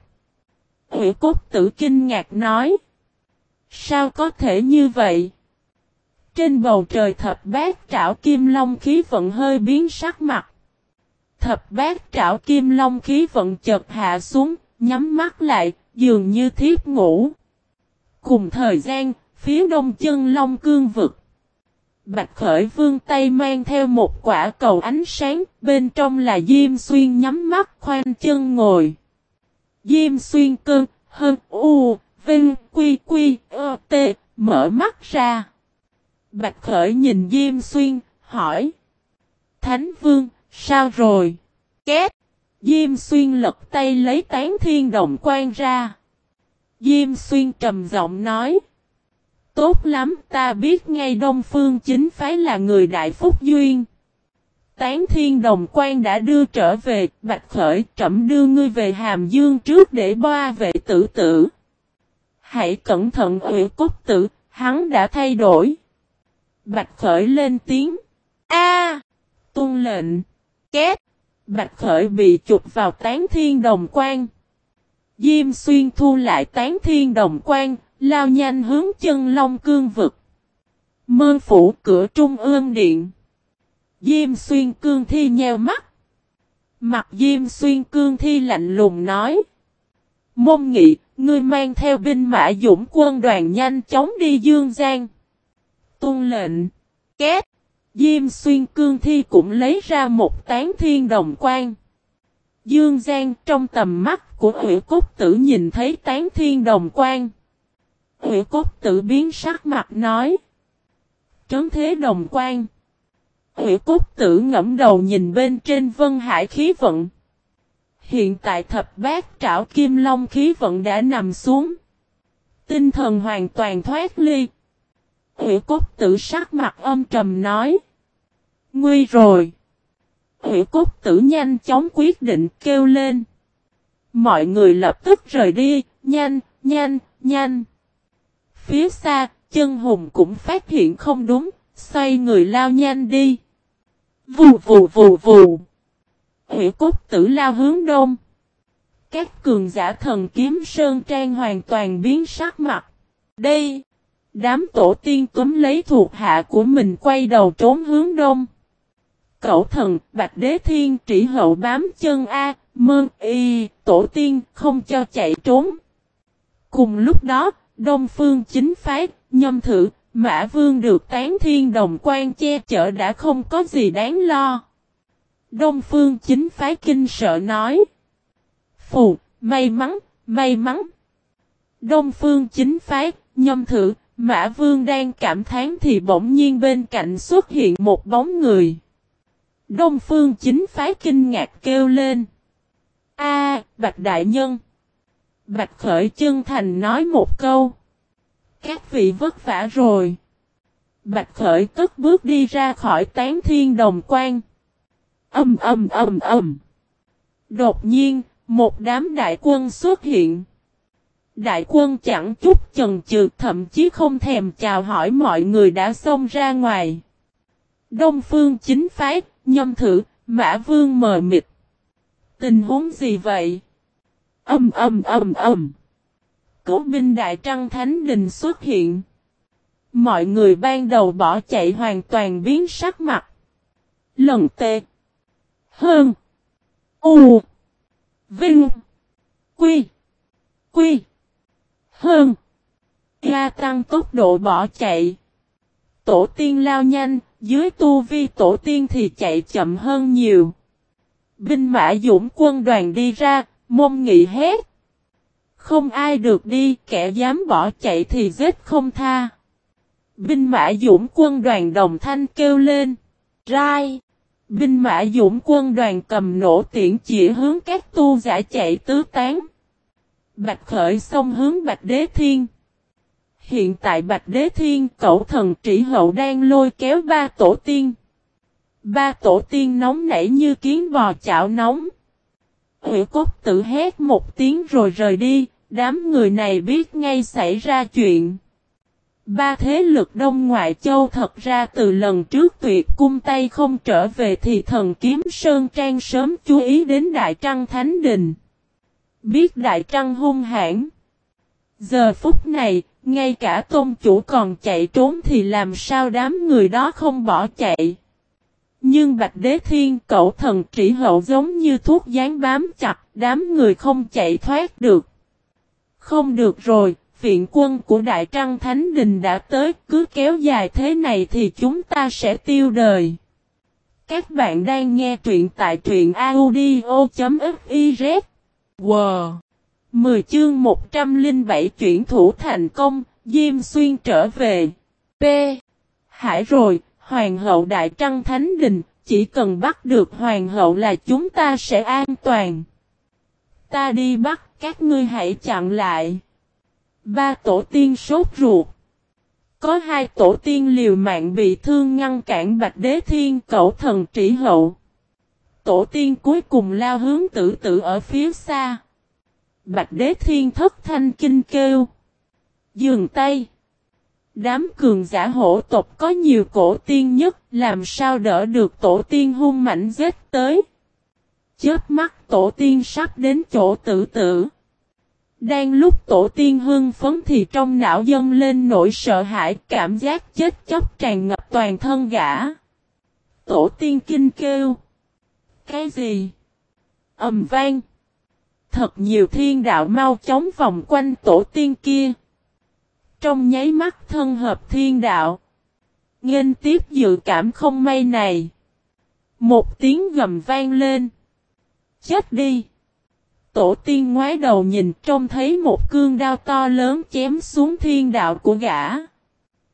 Hủy cốt tử kinh ngạc nói. Sao có thể như vậy? Trên bầu trời thập bát trảo kim long khí vận hơi biến sắc mặt. Thập bát trảo kim long khí vận chợt hạ xuống, nhắm mắt lại, dường như thiếp ngủ. Cùng thời gian, phía đông chân long cương vực. Bạch Khởi Vương tay mang theo một quả cầu ánh sáng, bên trong là Diêm Xuyên nhắm mắt khoanh chân ngồi. Diêm Xuyên cơn, hơn, u, vinh, quy, quy, ơ, tê, mở mắt ra. Bạch Khởi nhìn Diêm Xuyên, hỏi. Thánh Vương, sao rồi? Két. Diêm Xuyên lật tay lấy tán thiên đồng quan ra. Diêm xuyên trầm giọng nói. Tốt lắm ta biết ngay Đông Phương chính phái là người đại phúc duyên. Tán thiên đồng quan đã đưa trở về, bạch khởi trẩm đưa ngươi về hàm dương trước để boa vệ tử tử. Hãy cẩn thận ủy cốt tử, hắn đã thay đổi. Bạch khởi lên tiếng. A, Tuân lệnh. Két. Bạch khởi bị chụp vào tán thiên đồng quan. Diêm xuyên thu lại tán thiên đồng quan, lao nhanh hướng chân long cương vực. Mơn phủ cửa trung ương điện. Diêm xuyên cương thi nheo mắt. Mặt Diêm xuyên cương thi lạnh lùng nói. Môn nghị, ngươi mang theo binh mã dũng quân đoàn nhanh chóng đi Dương Giang. Tuân lệnh. Két. Diêm xuyên cương thi cũng lấy ra một tán thiên đồng quan. Dương Giang trong tầm mắt của Hủy Cốt Tử nhìn thấy tán thiên đồng quan. Hủy Cốt Tử biến sắc mặt nói. Trấn thế đồng quan. Hủy Cốt Tử ngẫm đầu nhìn bên trên vân hải khí vận. Hiện tại thập bát trảo kim long khí vận đã nằm xuống. Tinh thần hoàn toàn thoát ly. Hủy Cốt Tử sắc mặt âm trầm nói. Nguy rồi. Hủy cốt tử nhanh chóng quyết định kêu lên. Mọi người lập tức rời đi, nhanh, nhanh, nhanh. Phía xa, chân hùng cũng phát hiện không đúng, xoay người lao nhanh đi. Vù vù vù vù. Hủy cốt tử lao hướng đông. Các cường giả thần kiếm sơn trang hoàn toàn biến sắc mặt. Đây, đám tổ tiên túm lấy thuộc hạ của mình quay đầu trốn hướng đông. cẩu thần, Bạch Đế Thiên trĩ hậu bám chân A, mơn y, tổ tiên, không cho chạy trốn. Cùng lúc đó, Đông Phương chính phái, nhâm thử, Mã Vương được tán thiên đồng quan che chở đã không có gì đáng lo. Đông Phương chính phái kinh sợ nói. Phù, may mắn, may mắn. Đông Phương chính phái, nhâm thử, Mã Vương đang cảm thán thì bỗng nhiên bên cạnh xuất hiện một bóng người. Đông phương chính phái kinh ngạc kêu lên. A, Bạch Đại Nhân. Bạch Khởi chân thành nói một câu. Các vị vất vả rồi. Bạch Khởi tức bước đi ra khỏi tán thiên đồng quan. Âm âm âm âm. Đột nhiên, một đám đại quân xuất hiện. Đại quân chẳng chút chần chừ thậm chí không thèm chào hỏi mọi người đã xông ra ngoài. Đông phương chính phái, nhâm thử, mã vương mờ mịt. Tình huống gì vậy? Âm âm âm âm. Cố binh đại trăng thánh đình xuất hiện. Mọi người ban đầu bỏ chạy hoàn toàn biến sắc mặt. Lần tê. Hơn. U. Vinh. Quy. Quy. Hơn. Gia tăng tốc độ bỏ chạy. Tổ tiên lao nhanh, dưới tu vi tổ tiên thì chạy chậm hơn nhiều. Binh mã dũng quân đoàn đi ra, mông nghị hết, Không ai được đi, kẻ dám bỏ chạy thì giết không tha. Binh mã dũng quân đoàn đồng thanh kêu lên. Rai. Binh mã dũng quân đoàn cầm nổ tiễn chỉ hướng các tu giả chạy tứ tán. Bạch khởi xông hướng Bạch Đế Thiên. Hiện tại Bạch Đế Thiên cẩu thần trĩ hậu đang lôi kéo ba tổ tiên. Ba tổ tiên nóng nảy như kiến bò chảo nóng. Hữu cốt tự hét một tiếng rồi rời đi, đám người này biết ngay xảy ra chuyện. Ba thế lực đông ngoại châu thật ra từ lần trước tuyệt cung tay không trở về thì thần kiếm Sơn Trang sớm chú ý đến Đại Trăng Thánh Đình. Biết Đại Trăng hung hãn. Giờ phút này, ngay cả tôn chủ còn chạy trốn thì làm sao đám người đó không bỏ chạy. Nhưng Bạch Đế Thiên cậu thần trị hậu giống như thuốc dán bám chặt, đám người không chạy thoát được. Không được rồi, viện quân của Đại Trăng Thánh Đình đã tới, cứ kéo dài thế này thì chúng ta sẽ tiêu đời. Các bạn đang nghe truyện tại truyện audio.fif Wow! 10 chương 107 chuyển thủ thành công, Diêm Xuyên trở về. P. Hải rồi, Hoàng hậu Đại Trăng Thánh Đình, chỉ cần bắt được Hoàng hậu là chúng ta sẽ an toàn. Ta đi bắt, các ngươi hãy chặn lại. Ba tổ tiên sốt ruột. Có hai tổ tiên liều mạng bị thương ngăn cản Bạch Đế Thiên cẩu thần trĩ hậu. Tổ tiên cuối cùng lao hướng tử tử ở phía xa. Bạch Đế Thiên thất thanh kinh kêu. Dường tay. Đám cường giả hổ tộc có nhiều cổ tiên nhất, làm sao đỡ được tổ tiên hung mạnh giết tới. Chớp mắt tổ tiên sắp đến chỗ tử tử. Đang lúc tổ tiên hưng phấn thì trong não dâng lên nỗi sợ hãi, cảm giác chết chóc tràn ngập toàn thân gã. Tổ tiên kinh kêu. Cái gì? ầm vang. Thật nhiều thiên đạo mau chóng vòng quanh tổ tiên kia. Trong nháy mắt thân hợp thiên đạo. Nghênh tiếp dự cảm không may này. Một tiếng gầm vang lên. Chết đi. Tổ tiên ngoái đầu nhìn trông thấy một cương đao to lớn chém xuống thiên đạo của gã.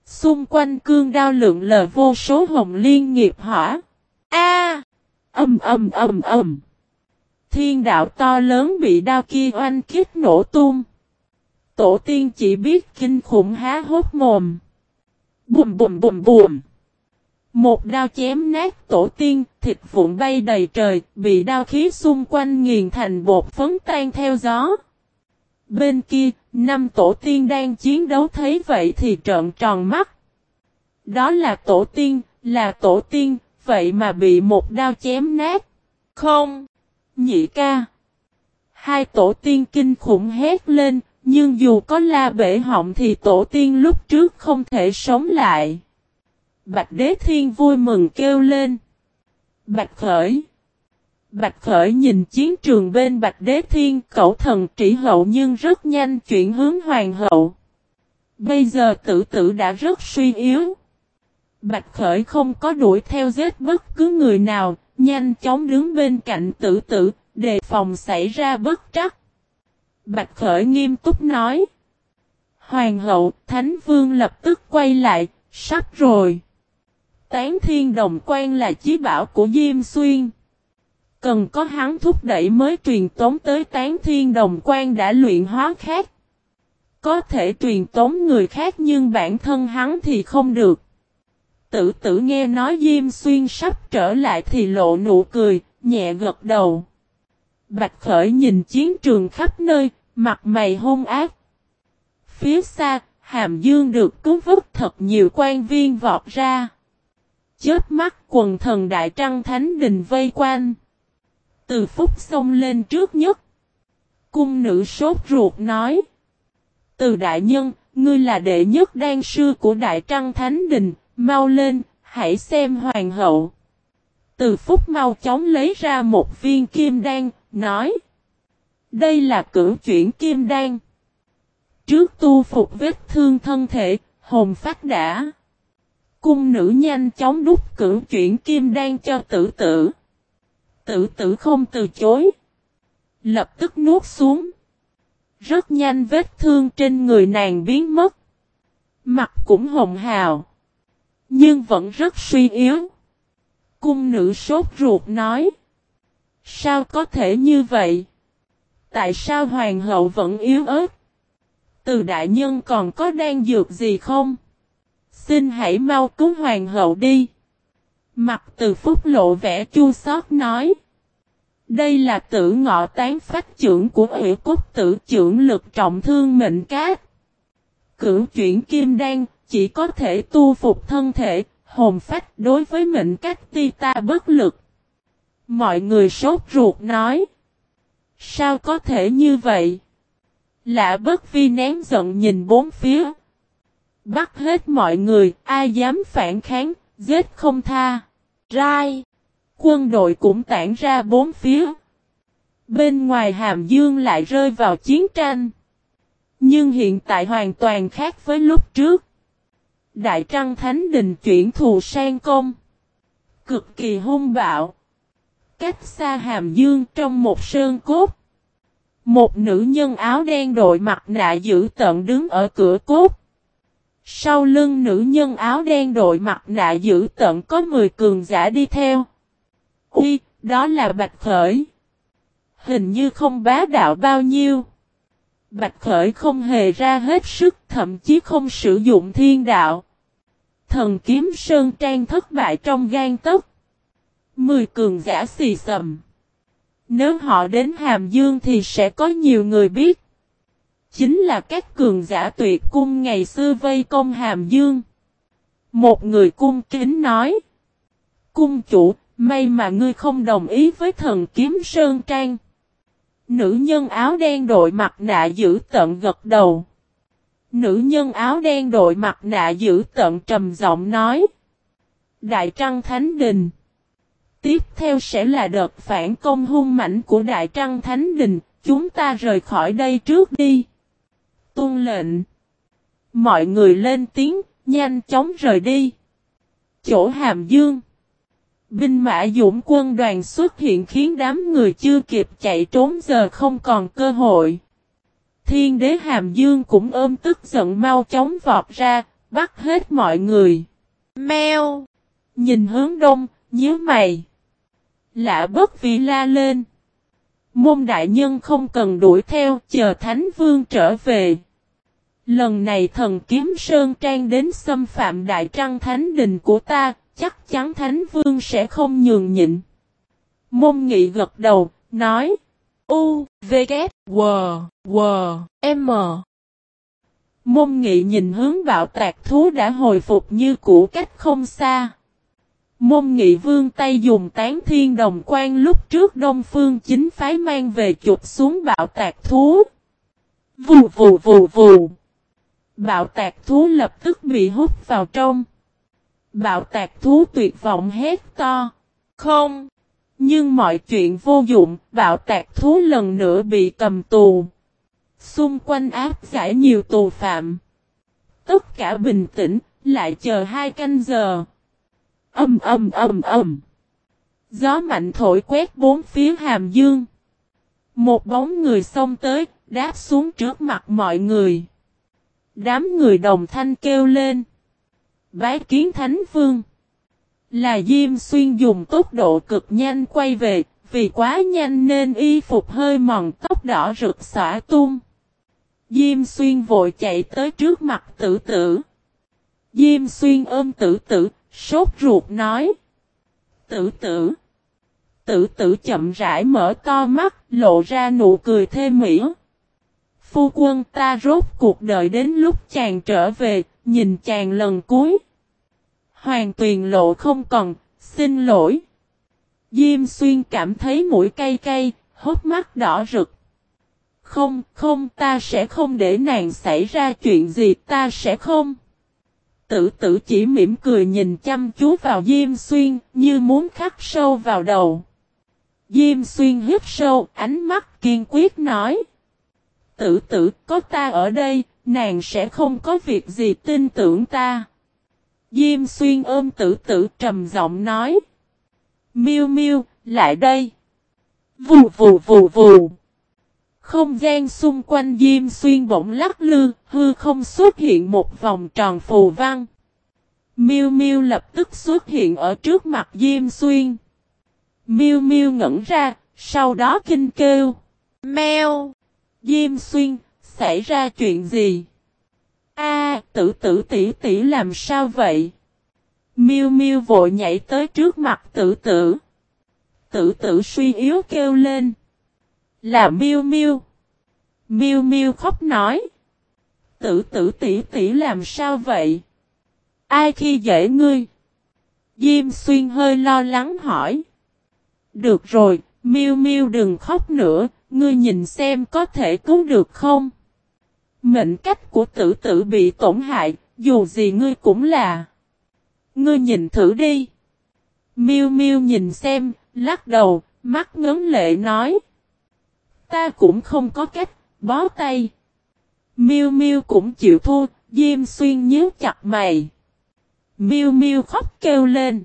Xung quanh cương đao lượng lờ vô số hồng liên nghiệp hỏa. A! Âm âm âm âm. Thiên đạo to lớn bị đao kia oanh kích nổ tung. Tổ tiên chỉ biết kinh khủng há hốt mồm. Bùm bùm bùm bùm. Một đao chém nát tổ tiên, thịt vụn bay đầy trời, bị đao khí xung quanh nghiền thành bột phấn tan theo gió. Bên kia, năm tổ tiên đang chiến đấu thấy vậy thì trợn tròn mắt. Đó là tổ tiên, là tổ tiên, vậy mà bị một đao chém nát. Không, nhị ca. Hai tổ tiên kinh khủng hét lên, nhưng dù có la bể họng thì tổ tiên lúc trước không thể sống lại. Bạch Đế Thiên vui mừng kêu lên. Bạch Khởi. Bạch Khởi nhìn chiến trường bên Bạch Đế Thiên cẩu thần trị hậu nhưng rất nhanh chuyển hướng hoàng hậu. Bây giờ tử tử đã rất suy yếu. Bạch Khởi không có đuổi theo giết bất cứ người nào, nhanh chóng đứng bên cạnh tử tử, đề phòng xảy ra bất trắc. Bạch Khởi nghiêm túc nói. Hoàng hậu, Thánh Vương lập tức quay lại, sắp rồi. Tán thiên đồng quan là chí bảo của Diêm Xuyên. Cần có hắn thúc đẩy mới truyền tống tới tán thiên đồng quan đã luyện hóa khác. Có thể truyền tống người khác nhưng bản thân hắn thì không được. Tử tử nghe nói Diêm Xuyên sắp trở lại thì lộ nụ cười, nhẹ gật đầu. Bạch Khởi nhìn chiến trường khắp nơi, mặt mày hung ác. Phía xa, Hàm Dương được cứu vứt thật nhiều quan viên vọt ra. Chết mắt quần thần đại trăng thánh đình vây quanh. Từ phút xông lên trước nhất. Cung nữ sốt ruột nói. Từ đại nhân, ngươi là đệ nhất đan sư của đại trăng thánh đình, mau lên, hãy xem hoàng hậu. Từ phút mau chóng lấy ra một viên kim đan, nói. Đây là cử chuyển kim đan. Trước tu phục vết thương thân thể, hồn phát đã. Cung nữ nhanh chóng đút cử chuyển kim đan cho tử tử. Tử tử không từ chối. Lập tức nuốt xuống. Rất nhanh vết thương trên người nàng biến mất. Mặt cũng hồng hào. Nhưng vẫn rất suy yếu. Cung nữ sốt ruột nói. Sao có thể như vậy? Tại sao hoàng hậu vẫn yếu ớt? Từ đại nhân còn có đang dược gì không? Xin hãy mau cứu hoàng hậu đi. Mặt từ phúc lộ vẻ chua xót nói. Đây là tử ngọ tán phát trưởng của ủy cốt tử, trưởng lực trọng thương mệnh cát. Cửu chuyển kim đan chỉ có thể tu phục thân thể, hồn phách đối với mệnh cách ti ta bất lực. Mọi người sốt ruột nói. Sao có thể như vậy? Lạ bất vi nén giận nhìn bốn phía. Bắt hết mọi người, ai dám phản kháng, giết không tha. Rai. Quân đội cũng tản ra bốn phía. Bên ngoài Hàm Dương lại rơi vào chiến tranh. Nhưng hiện tại hoàn toàn khác với lúc trước. Đại Trăng Thánh Đình chuyển thù sang công. Cực kỳ hung bạo. Cách xa Hàm Dương trong một sơn cốt. Một nữ nhân áo đen đội mặt nạ giữ tận đứng ở cửa cốt. Sau lưng nữ nhân áo đen đội mặt nạ giữ tận có 10 cường giả đi theo. Ui, đó là Bạch Khởi. Hình như không bá đạo bao nhiêu. Bạch Khởi không hề ra hết sức thậm chí không sử dụng thiên đạo. Thần kiếm Sơn Trang thất bại trong gan tấc. Mười cường giả xì sầm. Nếu họ đến Hàm Dương thì sẽ có nhiều người biết. Chính là các cường giả tuyệt cung ngày xưa vây công Hàm Dương. Một người cung kính nói. Cung chủ, may mà ngươi không đồng ý với thần kiếm Sơn Trang. Nữ nhân áo đen đội mặt nạ giữ tận gật đầu. Nữ nhân áo đen đội mặt nạ giữ tận trầm giọng nói. Đại Trăng Thánh Đình. Tiếp theo sẽ là đợt phản công hung mảnh của Đại Trăng Thánh Đình. Chúng ta rời khỏi đây trước đi. Tuân lệnh. Mọi người lên tiếng, nhanh chóng rời đi. Chỗ Hàm Dương. Binh mã dũng quân đoàn xuất hiện khiến đám người chưa kịp chạy trốn giờ không còn cơ hội. Thiên đế Hàm Dương cũng ôm tức giận mau chóng vọt ra, bắt hết mọi người. Mèo! Nhìn hướng đông, nhớ mày. Lạ bất vì la lên. Môn đại nhân không cần đuổi theo, chờ Thánh Vương trở về. Lần này thần kiếm Sơn Trang đến xâm phạm Đại Trăng Thánh Đình của ta, chắc chắn Thánh Vương sẽ không nhường nhịn. Môn nghị gật đầu, nói. U, V, K, W, W, M. Môn nghị nhìn hướng bạo tạc thú đã hồi phục như cũ cách không xa. Môn nghị vương tay dùng tán thiên đồng quan lúc trước đông phương chính phái mang về chụp xuống bạo tạc thú. Vù vù vù vù. Bạo tạc thú lập tức bị hút vào trong. Bạo tạc thú tuyệt vọng hét to. Không. Nhưng mọi chuyện vô dụng, bạo tạc thú lần nữa bị cầm tù. Xung quanh áp giải nhiều tù phạm. Tất cả bình tĩnh, lại chờ hai canh giờ. Âm âm âm âm. Gió mạnh thổi quét bốn phía hàm dương. Một bóng người xông tới, đáp xuống trước mặt mọi người. Đám người đồng thanh kêu lên. Bái kiến thánh vương. Là Diêm Xuyên dùng tốc độ cực nhanh quay về, vì quá nhanh nên y phục hơi mòn tóc đỏ rực xỏa tung. Diêm Xuyên vội chạy tới trước mặt tử tử. Diêm Xuyên ôm tử tử, sốt ruột nói. Tử tử. Tử tử chậm rãi mở to mắt, lộ ra nụ cười thê mỹ. Phu quân ta rốt cuộc đợi đến lúc chàng trở về, nhìn chàng lần cuối. Hoàng tuyền lộ không còn, xin lỗi. Diêm xuyên cảm thấy mũi cay cay, hốt mắt đỏ rực. Không, không, ta sẽ không để nàng xảy ra chuyện gì, ta sẽ không. Tử tử chỉ mỉm cười nhìn chăm chú vào Diêm Xuyên, như muốn khắc sâu vào đầu. Diêm Xuyên hít sâu, ánh mắt kiên quyết nói. Tử tử, có ta ở đây, nàng sẽ không có việc gì tin tưởng ta. Diêm xuyên ôm tử tử trầm giọng nói. Miêu miêu, lại đây. Vù vù vù vù. Không gian xung quanh Diêm Xuyên bỗng lắc lư, hư không xuất hiện một vòng tròn phù văn. Miêu Miêu lập tức xuất hiện ở trước mặt Diêm Xuyên. Miêu Miêu ngẩn ra, sau đó kinh kêu. Mèo! Diêm Xuyên, xảy ra chuyện gì? A, tử tử tỷ tỷ làm sao vậy? Miêu Miêu vội nhảy tới trước mặt tử tử. Tử tử suy yếu kêu lên. Là Miêu Miêu. Miêu Miêu khóc nói. Tử tử tỷ tỷ làm sao vậy? Ai khi dễ ngươi? Diêm xuyên hơi lo lắng hỏi. Được rồi, Miêu Miêu đừng khóc nữa, ngươi nhìn xem có thể cứu được không? Mệnh cách của tử tử bị tổn hại, dù gì ngươi cũng là. Ngươi nhìn thử đi. Miêu Miêu nhìn xem, lắc đầu, mắt ngấn lệ nói. Ta cũng không có cách, bó tay. Miêu Miêu cũng chịu thua, Diêm Xuyên nhíu chặt mày. Miêu Miêu khóc kêu lên.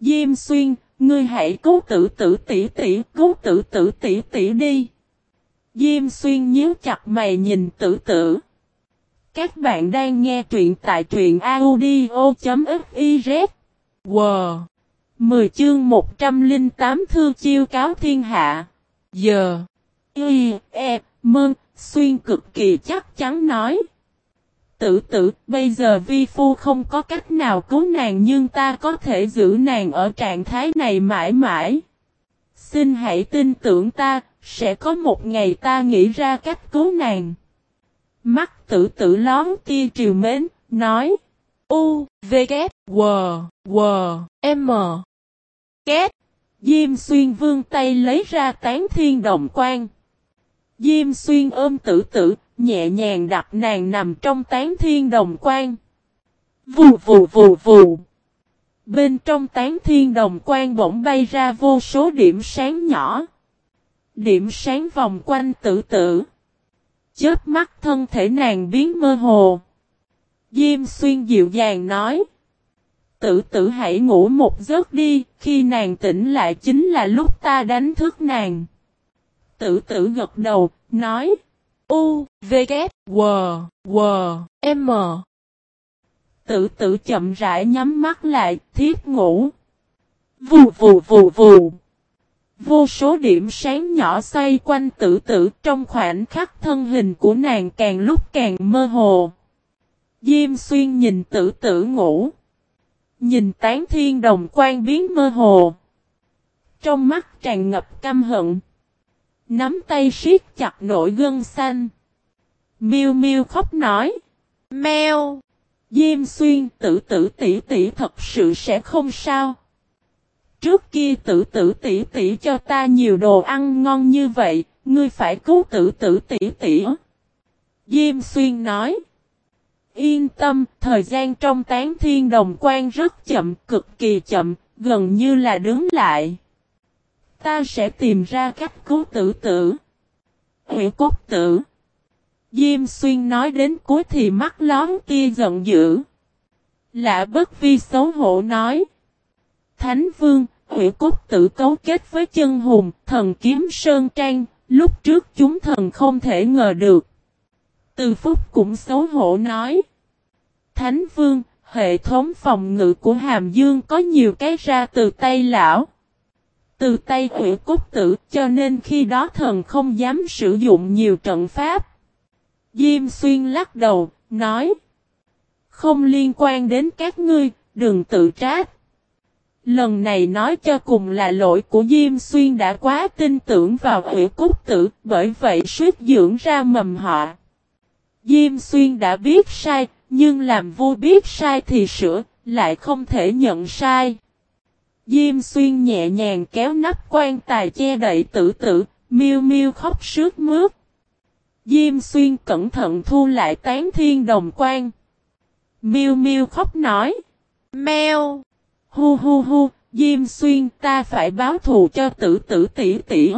Diêm Xuyên, ngươi hãy cứu tử tử tỷ tỷ, cứu tử tử tỷ tỷ đi. Diêm xuyên nhíu chặt mày nhìn tử tử. Các bạn đang nghe truyện tại truyện audio.fiz. Wow! 10 chương 108 thư chiêu cáo thiên hạ. Giờ. Y, E, Mơn, Xuyên cực kỳ chắc chắn nói. Tử tử, bây giờ vi phu không có cách nào cứu nàng nhưng ta có thể giữ nàng ở trạng thái này mãi mãi. Xin hãy tin tưởng ta, sẽ có một ngày ta nghĩ ra cách cứu nàng. Mắt tử tử lón tia triều mến, nói. U, V, K, W, W, M. Két. Diêm xuyên vương tay lấy ra tán thiên đồng quan. Diêm xuyên ôm tử tử, nhẹ nhàng đặt nàng nằm trong tán thiên đồng quan. Vù vù vù vù. Bên trong tán thiên đồng quan bỗng bay ra vô số điểm sáng nhỏ. Điểm sáng vòng quanh tử tử. Chớp mắt thân thể nàng biến mơ hồ. Diêm xuyên dịu dàng nói. Tử tử hãy ngủ một giấc đi, khi nàng tỉnh lại chính là lúc ta đánh thức nàng. Tử tử gật đầu, nói. U, V, K, W, W, M. Tử tử chậm rãi nhắm mắt lại, thiết ngủ. Vù vù vù vù. Vô số điểm sáng nhỏ xoay quanh tử tử trong khoảnh khắc thân hình của nàng càng lúc càng mơ hồ. Diêm xuyên nhìn tử tử ngủ. Nhìn tán thiên đồng quan biến mơ hồ. Trong mắt tràn ngập căm hận. Nắm tay siết chặt nổi gân xanh. Miêu miêu khóc nói. Mèo. Diêm xuyên, tử tử tỷ tỷ thật sự sẽ không sao. Trước kia tử tử tỷ tỷ cho ta nhiều đồ ăn ngon như vậy, ngươi phải cứu tử tử tỷ tỷ. Diêm xuyên nói. Yên tâm, thời gian trong tán thiên đồng quan rất chậm, cực kỳ chậm, gần như là đứng lại. Ta sẽ tìm ra cách cứu tử tử. Huyện cốt tử. Diêm xuyên nói đến cuối thì mắt lón kia giận dữ. Lạ bất vi xấu hổ nói. Thánh vương, Hủy cốt tử cấu kết với chân hùng, thần kiếm sơn trang, lúc trước chúng thần không thể ngờ được. Từ phúc cũng xấu hổ nói. Thánh vương, hệ thống phòng ngự của Hàm Dương có nhiều cái ra từ tay lão. Từ tay Hủy cốt tử cho nên khi đó thần không dám sử dụng nhiều trận pháp. Diêm xuyên lắc đầu, nói. Không liên quan đến các ngươi, đừng tự trách. Lần này nói cho cùng là lỗi của Diêm Xuyên đã quá tin tưởng vào hủy Cúc tử, bởi vậy suýt dưỡng ra mầm họ. Diêm Xuyên đã biết sai, nhưng làm vua biết sai thì sửa, lại không thể nhận sai. Diêm xuyên nhẹ nhàng kéo nắp quan tài che đậy tử tử, miêu miêu khóc sướt mướt. Diêm xuyên cẩn thận thu lại tán thiên đồng quan. Miêu miêu khóc nói. Mèo. Hu hu hu, Diêm xuyên ta phải báo thù cho tử tử tỷ tỷ.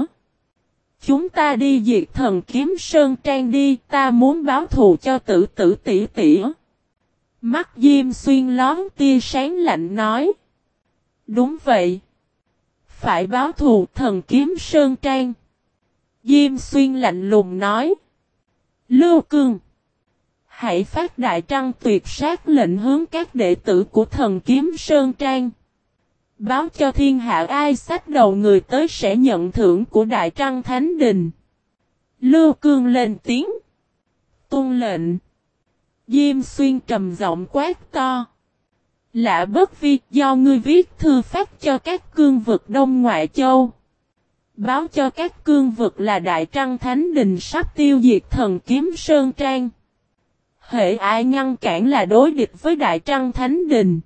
Chúng ta đi diệt thần kiếm sơn trang đi, ta muốn báo thù cho tử tử tỷ tỷ. Mắt Diêm xuyên lón tia sáng lạnh nói. Đúng vậy. Phải báo thù thần kiếm Sơn Trang. Diêm xuyên lạnh lùng nói. Lưu Cương. Hãy phát đại trăng tuyệt sát lệnh hướng các đệ tử của thần kiếm Sơn Trang. Báo cho thiên hạ ai sách đầu người tới sẽ nhận thưởng của đại trăng thánh đình. Lưu Cương lên tiếng. Tôn lệnh. Diêm xuyên trầm giọng quát to. Lạ bất vi, do ngươi viết thư phát cho các cương vực Đông Ngoại Châu. Báo cho các cương vực là Đại Trăng Thánh Đình sắp tiêu diệt thần kiếm Sơn Trang. Hệ ai ngăn cản là đối địch với Đại Trăng Thánh Đình.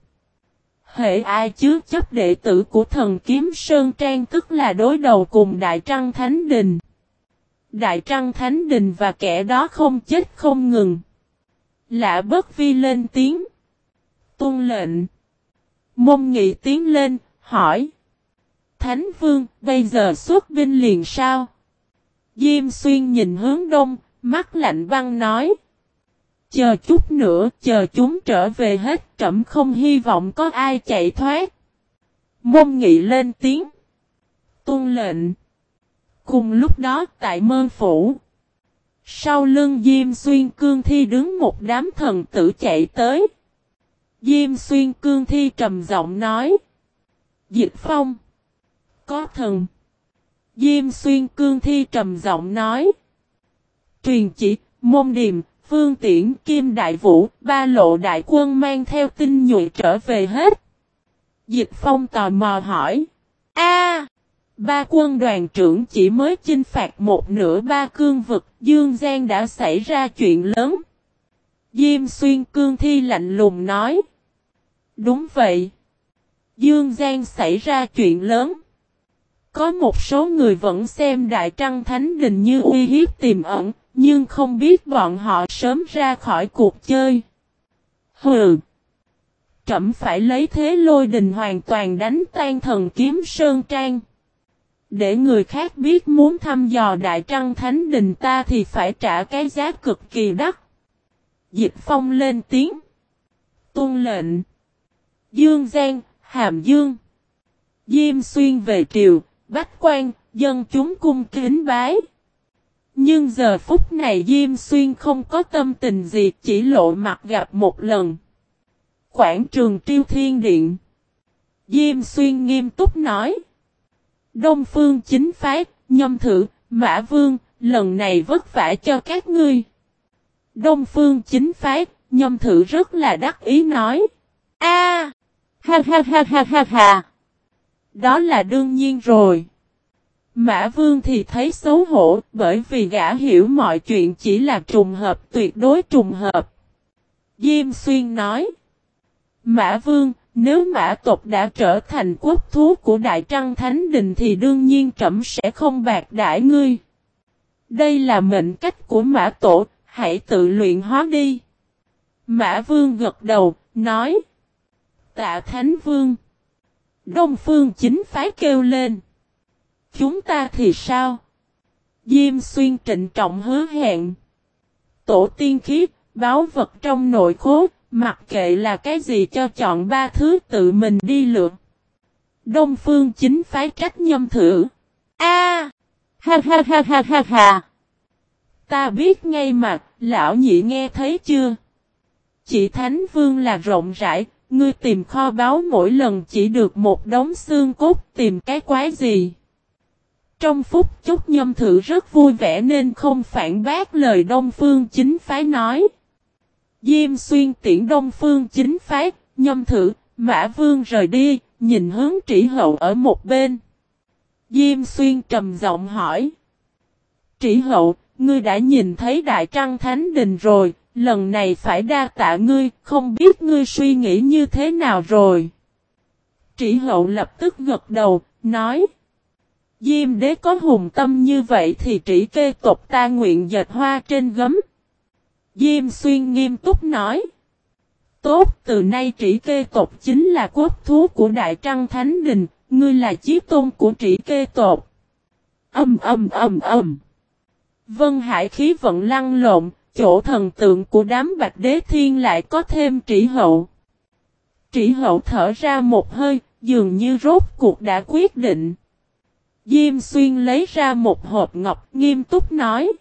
Hệ ai chứa chấp đệ tử của thần kiếm Sơn Trang tức là đối đầu cùng Đại Trăng Thánh Đình. Đại Trăng Thánh Đình và kẻ đó không chết không ngừng. Lạ bất vi lên tiếng. Tôn lệnh. Mông nghị tiến lên, hỏi. Thánh vương, bây giờ xuất binh liền sao? Diêm xuyên nhìn hướng đông, mắt lạnh băng nói. Chờ chút nữa, chờ chúng trở về hết, trẫm không hy vọng có ai chạy thoát. Mông nghị lên tiếng. Tôn lệnh. Cùng lúc đó tại mơ phủ. Sau lưng Diêm Xuyên Cương Thi đứng một đám thần tử chạy tới. Diêm Xuyên Cương Thi trầm giọng nói. Dịch Phong. Có thần. Diêm Xuyên Cương Thi trầm giọng nói. Truyền chỉ, môn điềm, Vương tiễn, kim đại vũ, ba lộ đại quân mang theo tinh nhuệ trở về hết. Dịch phong tò mò hỏi. A, ba quân đoàn trưởng chỉ mới chinh phạt một nửa ba cương vực, Dương Giang đã xảy ra chuyện lớn. Diêm xuyên cương thi lạnh lùng nói. Đúng vậy. Dương Giang xảy ra chuyện lớn. Có một số người vẫn xem Đại Trăng Thánh Đình như uy hiếp tiềm ẩn, nhưng không biết bọn họ sớm ra khỏi cuộc chơi. Hừ! Trẩm phải lấy thế lôi đình hoàn toàn đánh tan thần kiếm Sơn Trang. Để người khác biết muốn thăm dò Đại Trăng Thánh Đình ta thì phải trả cái giá cực kỳ đắt. Dịch Phong lên tiếng. Tôn lệnh. Dương Giang, Hàm Dương. Diêm xuyên về triều, bách quan, dân chúng cung kính bái. Nhưng giờ phút này Diêm Xuyên không có tâm tình gì chỉ lộ mặt gặp một lần. Quảng trường Triêu Thiên Điện Diêm Xuyên nghiêm túc nói Đông Phương chính phái, nhâm thử, Mã Vương, lần này vất vả cho các ngươi. Đông Phương chính phái, nhâm thử rất là đắc ý nói. A, Ha ha ha ha ha ha! Đó là đương nhiên rồi. Mã Vương thì thấy xấu hổ bởi vì gã hiểu mọi chuyện chỉ là trùng hợp tuyệt đối trùng hợp. Diêm Xuyên nói. Mã Vương, nếu mã tộc đã trở thành quốc thú của Đại Trăng Thánh Đình thì đương nhiên trẫm sẽ không bạc đãi ngươi. Đây là mệnh cách của mã tổ, hãy tự luyện hóa đi. Mã Vương gật đầu, nói. Tạ Thánh Vương. Đông Phương chính phái kêu lên. Chúng ta thì sao? Diêm xuyên trịnh trọng hứa hẹn. Tổ tiên khí báo vật trong nội khố, mặc kệ là cái gì cho chọn ba thứ tự mình đi lượt. Đông phương chính phái trách nhâm thử. A, Ha ha ha ha ha ha! Ta biết ngay mà, lão nhị nghe thấy chưa? Chỉ Thánh Vương là rộng rãi, ngươi tìm kho báu mỗi lần chỉ được một đống xương cốt tìm cái quái gì? Trong phút chốc nhâm thử rất vui vẻ nên không phản bác lời Đông Phương chính phái nói. Diêm xuyên tiễn Đông Phương chính phái, nhâm thử, Mã Vương rời đi, nhìn hướng trĩ hậu ở một bên. Diêm xuyên trầm giọng hỏi. Trĩ hậu, ngươi đã nhìn thấy Đại Trăng Thánh Đình rồi, lần này phải đa tạ ngươi, không biết ngươi suy nghĩ như thế nào rồi. Trĩ hậu lập tức gật đầu, nói. Diêm đế có hùng tâm như vậy thì trĩ kê tộc ta nguyện dệt hoa trên gấm. Diêm xuyên nghiêm túc nói. Tốt, từ nay trĩ kê tộc chính là quốc thú của Đại Trăng Thánh Đình, ngươi là chiếc tôn của trĩ kê tộc. Âm âm âm âm. Vân hải khí vận lăn lộn, chỗ thần tượng của đám bạch đế thiên lại có thêm trĩ hậu. Trĩ hậu thở ra một hơi, dường như rốt cuộc đã quyết định. Diêm xuyên lấy ra một hộp ngọc nghiêm túc nói.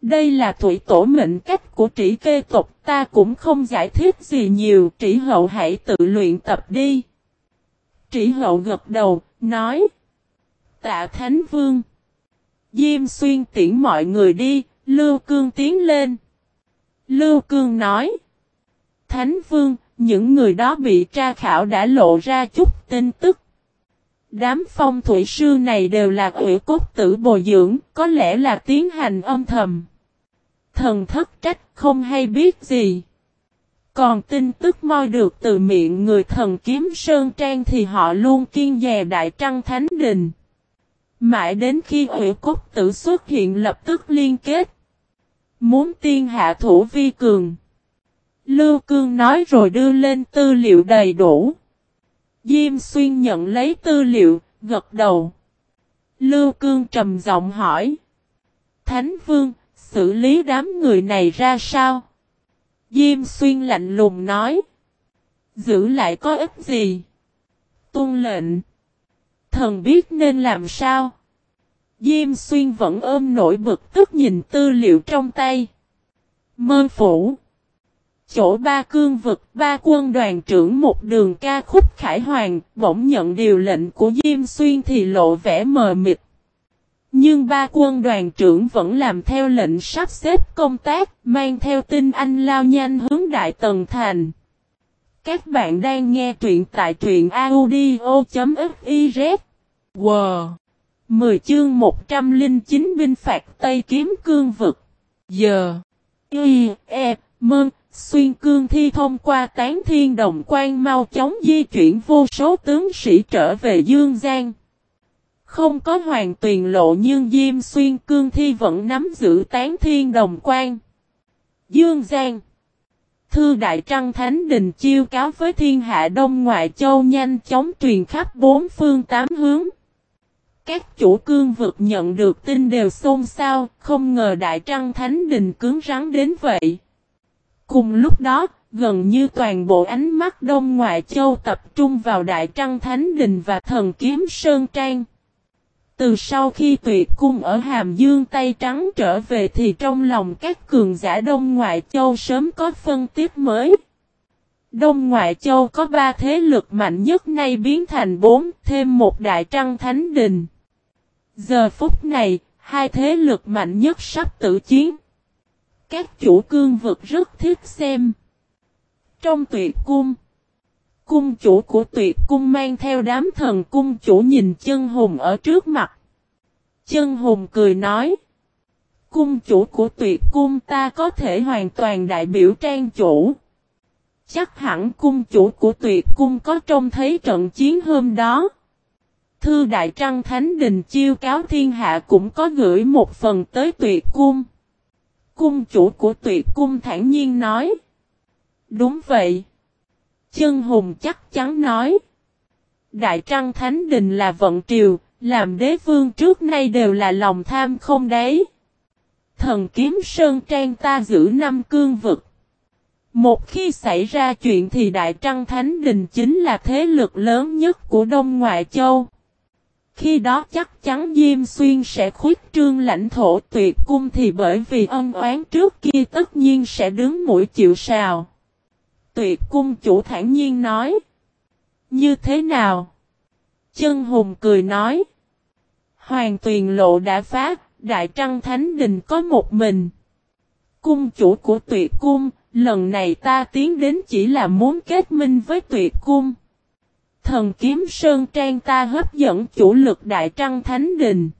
Đây là thủy tổ mệnh cách của trĩ kê tộc ta cũng không giải thích gì nhiều trĩ hậu hãy tự luyện tập đi. Trĩ hậu gật đầu, nói. Tạ Thánh Vương. Diêm xuyên tiễn mọi người đi, Lưu Cương tiến lên. Lưu Cương nói. Thánh Vương, những người đó bị tra khảo đã lộ ra chút tin tức. Đám phong thủy sư này đều là ủy cốt tử bồi dưỡng, có lẽ là tiến hành âm thầm. Thần thất trách không hay biết gì. Còn tin tức moi được từ miệng người thần kiếm Sơn Trang thì họ luôn kiên dè Đại Trăng Thánh Đình. Mãi đến khi ủy cốt tử xuất hiện lập tức liên kết. Muốn tiên hạ thủ vi cường. Lưu Cương nói rồi đưa lên tư liệu đầy đủ. Diêm xuyên nhận lấy tư liệu, gật đầu. Lưu Cương trầm giọng hỏi. Thánh Vương, xử lý đám người này ra sao? Diêm xuyên lạnh lùng nói. Giữ lại có ích gì? Tôn lệnh. Thần biết nên làm sao? Diêm xuyên vẫn ôm nổi bực tức nhìn tư liệu trong tay. Mơ phủ. Chỗ ba cương vực, ba quân đoàn trưởng một đường ca khúc khải hoàng, bỗng nhận điều lệnh của Diêm Xuyên thì lộ vẻ mờ mịt. Nhưng ba quân đoàn trưởng vẫn làm theo lệnh sắp xếp công tác, mang theo tin anh lao nhanh hướng Đại Tần Thành. Các bạn đang nghe truyện tại truyện audio.fiz. Wow! 10 chương 109 binh phạt Tây Kiếm Cương Vực. Giờ. Y, E, Mơn, Xuyên Cương Thi thông qua tán thiên đồng quan mau chóng di chuyển vô số tướng sĩ trở về Dương Giang. Không có hoàng tuyền lộ nhưng Diêm Xuyên Cương Thi vẫn nắm giữ tán thiên đồng quan. Dương Giang. Thư Đại Trăng Thánh Đình chiêu cáo với thiên hạ Đông Ngoại Châu nhanh chóng truyền khắp bốn phương tám hướng. Các chủ cương vực nhận được tin đều xôn xao, không ngờ Đại Trăng Thánh Đình cứng rắn đến vậy. Cùng lúc đó, gần như toàn bộ ánh mắt Đông Ngoại Châu tập trung vào Đại Trăng Thánh Đình và Thần Kiếm Sơn Trang. Từ sau khi tuyệt cung ở Hàm Dương tay trắng trở về thì trong lòng các cường giả Đông Ngoại Châu sớm có phân tiếp mới. Đông Ngoại Châu có ba thế lực mạnh nhất nay biến thành bốn, thêm một đại trăng thánh đình. Giờ phút này, hai thế lực mạnh nhất sắp tử chiến. Các chủ cương vực rất thích xem. Trong tuyệt cung, cung chủ của tuyệt cung mang theo đám thần cung chủ nhìn chân hùng ở trước mặt. Chân hùng cười nói. Cung chủ của tuyệt cung ta có thể hoàn toàn đại biểu trang chủ. Chắc hẳn cung chủ của tuyệt cung có trông thấy trận chiến hôm đó. Thư Đại Trăng Thánh Đình chiêu cáo thiên hạ cũng có gửi một phần tới tuyệt cung. Cung chủ của tuyệt cung thản nhiên nói. Đúng vậy. Chân hùng chắc chắn nói. Đại Trăng Thánh Đình là vận triều, làm đế vương trước nay đều là lòng tham không đấy. Thần kiếm sơn trang ta giữ năm cương vực. Một khi xảy ra chuyện thì Đại Trăng Thánh Đình chính là thế lực lớn nhất của Đông Ngoại Châu. Khi đó chắc chắn Diêm Xuyên sẽ khuyết trương lãnh thổ tuyệt cung thì bởi vì ân oán trước kia tất nhiên sẽ đứng mũi chịu sào. Tuyệt cung chủ thản nhiên nói. Như thế nào? Chân hùng cười nói. Hoàng tuyền lộ đã phát, Đại Trăng Thánh Đình có một mình. Cung chủ của tuyệt cung, lần này ta tiến đến chỉ là muốn kết minh với tuyệt cung thần kiếm sơn trang ta hấp dẫn chủ lực đại trăng thánh đình.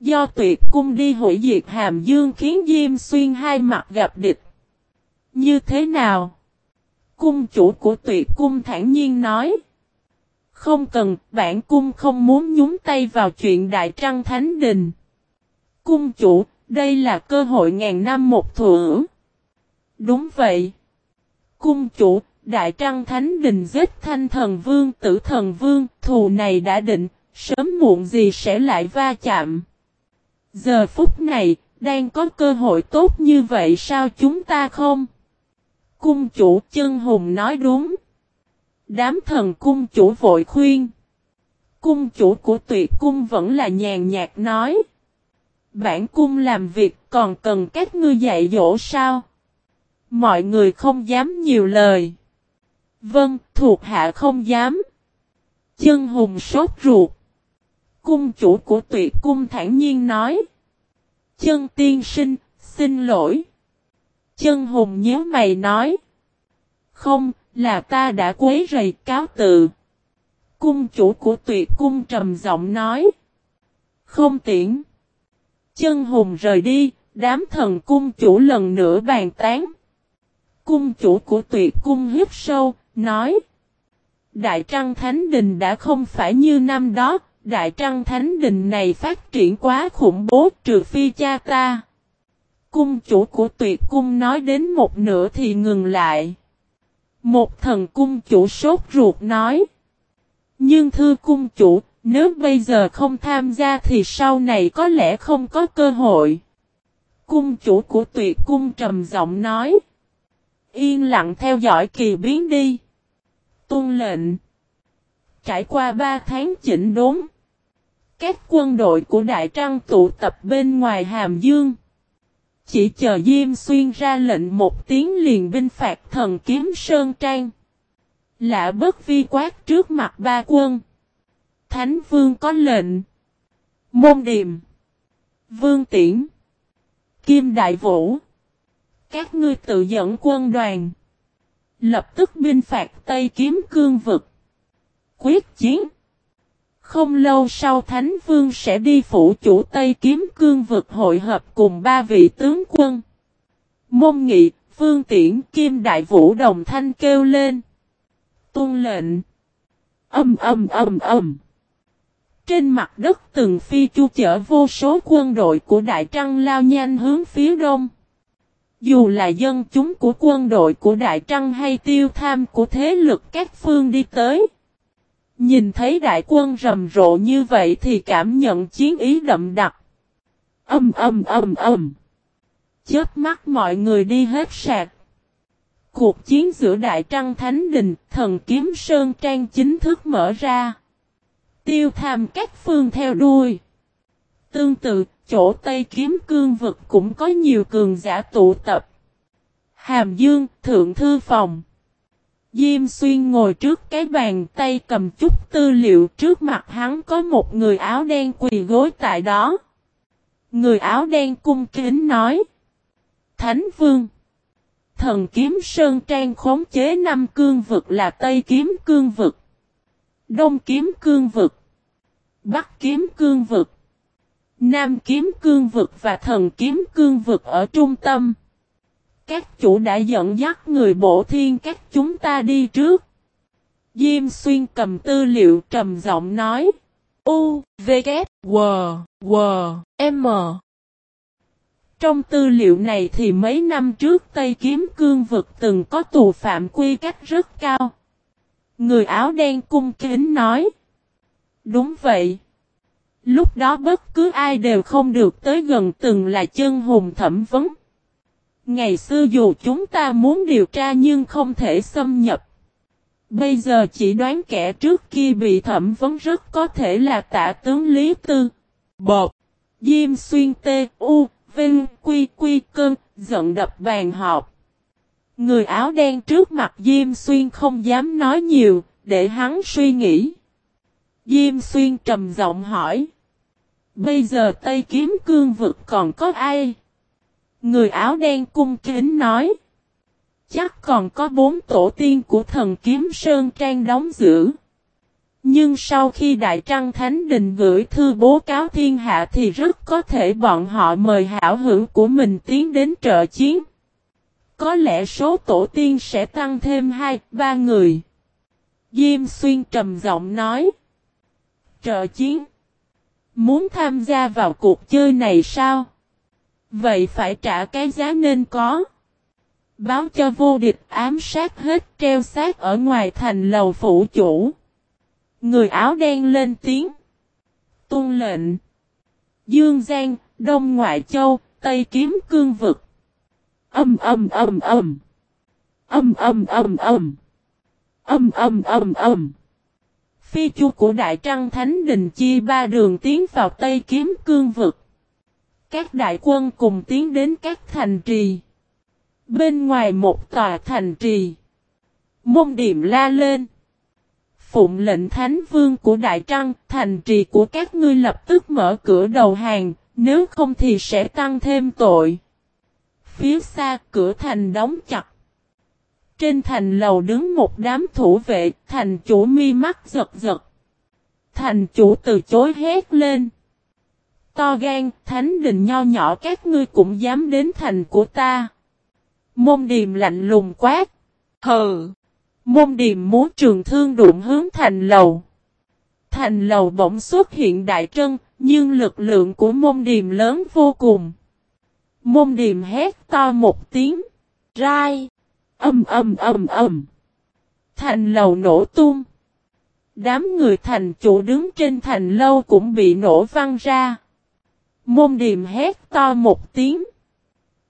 Do tuyệt cung đi hủy diệt hàm dương khiến Diêm Xuyên hai mặt gặp địch. Như thế nào? Cung chủ của tuyệt cung thản nhiên nói. Không cần, bản cung không muốn nhúng tay vào chuyện đại trăng thánh đình. Cung chủ, đây là cơ hội ngàn năm một thử. Đúng vậy. Cung chủ, Đại Trăng Thánh Đình giết thanh thần vương tử thần vương, thù này đã định, sớm muộn gì sẽ lại va chạm. Giờ phút này, đang có cơ hội tốt như vậy sao chúng ta không? Cung chủ chân hùng nói đúng. Đám thần cung chủ vội khuyên. Cung chủ của tuyệt cung vẫn là nhàn nhạt nói. Bản cung làm việc còn cần các ngươi dạy dỗ sao? Mọi người không dám nhiều lời. Vâng, thuộc hạ không dám. Chân hùng sốt ruột. Cung chủ của tuyệt cung thản nhiên nói. Chân tiên sinh, xin lỗi. Chân hùng nhớ mày nói. Không, là ta đã quấy rầy cáo tự. Cung chủ của tuyệt cung trầm giọng nói. Không tiễn. Chân hùng rời đi, đám thần cung chủ lần nữa bàn tán. Cung chủ của tuyệt cung hít sâu, nói. Đại Trăng Thánh Đình đã không phải như năm đó, Đại Trăng Thánh Đình này phát triển quá khủng bố trừ phi cha ta. Cung chủ của tuyệt cung nói đến một nửa thì ngừng lại. Một thần cung chủ sốt ruột nói. Nhưng thưa cung chủ, nếu bây giờ không tham gia thì sau này có lẽ không có cơ hội. Cung chủ của tuyệt cung trầm giọng nói. Yên lặng theo dõi kỳ biến đi. Tôn lệnh. Trải qua 3 tháng chỉnh đốn. Các quân đội của Đại Trăng tụ tập bên ngoài Hàm Dương. Chỉ chờ Diêm Xuyên ra lệnh một tiếng liền binh phạt thần kiếm Sơn Trang. Lạ bất vi quát trước mặt ba quân. Thánh Vương có lệnh. Môn điềm. Vương Tiễn. Kim Đại Vũ. Các ngươi tự dẫn quân đoàn. Lập tức binh phạt Tây Kiếm Cương Vực. Quyết chiến. Không lâu sau Thánh Vương sẽ đi phủ chủ Tây Kiếm Cương Vực hội hợp cùng ba vị tướng quân. Môn nghị, Vương Tiễn Kim Đại Vũ đồng thanh kêu lên. Tôn lệnh. Âm âm âm âm. Trên mặt đất từng phi chu chở vô số quân đội của Đại Trăng lao nhanh hướng phía đông. Dù là dân chúng của quân đội của Đại Trăng hay tiêu tham của thế lực các phương đi tới. Nhìn thấy đại quân rầm rộ như vậy thì cảm nhận chiến ý đậm đặc. Âm âm âm âm. Chớp mắt mọi người đi hết sạc. Cuộc chiến giữa Đại Trăng Thánh Đình, Thần Kiếm Sơn Trang chính thức mở ra. Tiêu tham các phương theo đuôi. Tương tự, chỗ Tây Kiếm Cương Vực cũng có nhiều cường giả tụ tập. Hàm Dương, Thượng Thư Phòng. Diêm Xuyên ngồi trước cái bàn tay cầm chút tư liệu trước mặt hắn có một người áo đen quỳ gối tại đó. Người áo đen cung kính nói. Thánh Vương. Thần kiếm Sơn Trang khống chế năm cương vực là Tây kiếm cương vực. Đông kiếm cương vực. Bắc kiếm cương vực. Nam kiếm cương vực và thần kiếm cương vực ở trung tâm. Các chủ đã dẫn dắt người bộ thiên các chúng ta đi trước. Diêm xuyên cầm tư liệu trầm giọng nói. U, V, K, W, W, M. Trong tư liệu này thì mấy năm trước Tây Kiếm Cương vực từng có tù phạm quy cách rất cao. Người áo đen cung kính nói. Đúng vậy. Lúc đó bất cứ ai đều không được tới gần từng là chân hùng thẩm vấn. Ngày xưa dù chúng ta muốn điều tra nhưng không thể xâm nhập. Bây giờ chỉ đoán kẻ trước kia bị thẩm vấn rất có thể là tạ tướng Lý Tư. Bột. Diêm xuyên tê u, vinh, quy quy cơn, giận đập bàn họp. Người áo đen trước mặt Diêm xuyên không dám nói nhiều, để hắn suy nghĩ. Diêm xuyên trầm giọng hỏi. Bây giờ Tây Kiếm Cương vực còn có ai? Người áo đen cung kính nói. Chắc còn có bốn tổ tiên của thần kiếm Sơn Trang đóng giữ. Nhưng sau khi Đại Trăng Thánh Đình gửi thư bố cáo thiên hạ thì rất có thể bọn họ mời hảo hữu của mình tiến đến trợ chiến. Có lẽ số tổ tiên sẽ tăng thêm hai, ba người. Diêm Xuyên trầm giọng nói. Trợ chiến. Muốn tham gia vào cuộc chơi này sao? Vậy phải trả cái giá nên có. Báo cho vô địch ám sát hết treo sát ở ngoài thành lầu phủ chủ. Người áo đen lên tiếng. Tôn lệnh. Dương Giang, Đông Ngoại Châu, Tây Kiếm Cương Vực. Âm âm âm âm. Âm âm âm âm. Âm âm âm âm. Phi chu của Đại Trăng Thánh Đình chia ba đường tiến vào Tây Kiếm Cương Vực. Các đại quân cùng tiến đến các thành trì. Bên ngoài một tòa thành trì. Môn điểm la lên. Phụng lệnh thánh vương của Đại Trăng, thành trì của các ngươi lập tức mở cửa đầu hàng, nếu không thì sẽ tăng thêm tội. Phía xa cửa thành đóng chặt. Trên thành lầu đứng một đám thủ vệ, thành chủ mi mắt giật giật. Thành chủ từ chối hét lên. To gan, thánh đình nho nhỏ các ngươi cũng dám đến thành của ta. Môn điềm lạnh lùng quát. Hừ. Môn điềm muốn trường thương đụng hướng thành lầu. Thành lầu bỗng xuất hiện đại trân, nhưng lực lượng của môn điềm lớn vô cùng. Môn điềm hét to một tiếng. Rai. Âm âm âm âm. Thành lầu nổ tung. Đám người thành chủ đứng trên thành lâu cũng bị nổ văng ra. Môn điềm hét to một tiếng.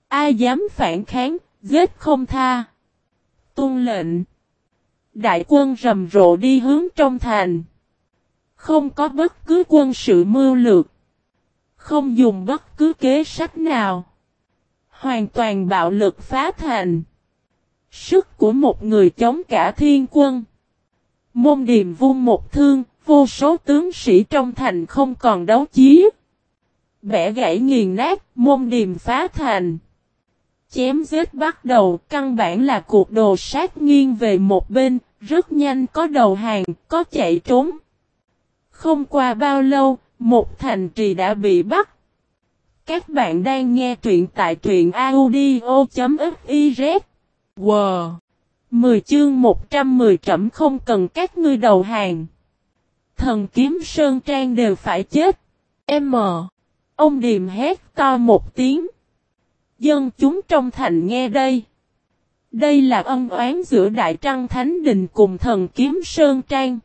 Ai dám phản kháng, giết không tha. Tuân lệnh. Đại quân rầm rộ đi hướng trong thành. Không có bất cứ quân sự mưu lược. Không dùng bất cứ kế sách nào. Hoàn toàn bạo lực phá thành. Sức của một người chống cả thiên quân. Môn điềm vung một thương, vô số tướng sĩ trong thành không còn đấu chí. Bẻ gãy nghiền nát, môn điềm phá thành. Chém giết bắt đầu, căn bản là cuộc đồ sát nghiêng về một bên, rất nhanh có đầu hàng, có chạy trốn. Không qua bao lâu, một thành trì đã bị bắt. Các bạn đang nghe truyện tại truyện audio.fif Wow! 10 chương 110 trẩm không cần các ngươi đầu hàng. Thần kiếm Sơn Trang đều phải chết. M. Ông Điềm hét to một tiếng. Dân chúng trong thành nghe đây. Đây là ân oán giữa Đại Trăng Thánh Đình cùng thần kiếm Sơn Trang.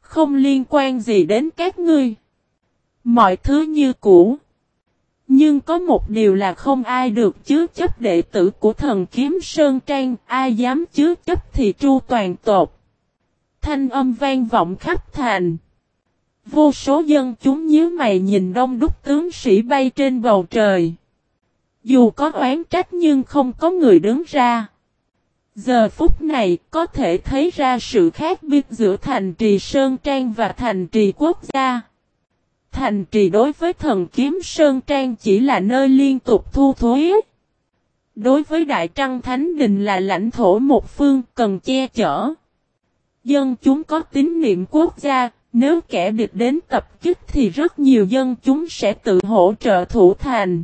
Không liên quan gì đến các ngươi. Mọi thứ như cũ. Nhưng có một điều là không ai được chứa chấp đệ tử của thần kiếm Sơn Trang, ai dám chứa chấp thì tru toàn tột. Thanh âm vang vọng khắp thành. Vô số dân chúng nhíu mày nhìn đông đúc tướng sĩ bay trên bầu trời. Dù có oán trách nhưng không có người đứng ra. Giờ phút này có thể thấy ra sự khác biệt giữa thành trì Sơn Trang và thành trì quốc gia. Thành trì đối với thần kiếm Sơn Trang chỉ là nơi liên tục thu thuế. Đối với Đại Trăng Thánh Đình là lãnh thổ một phương cần che chở. Dân chúng có tín niệm quốc gia, nếu kẻ địch đến tập kích thì rất nhiều dân chúng sẽ tự hỗ trợ thủ thành.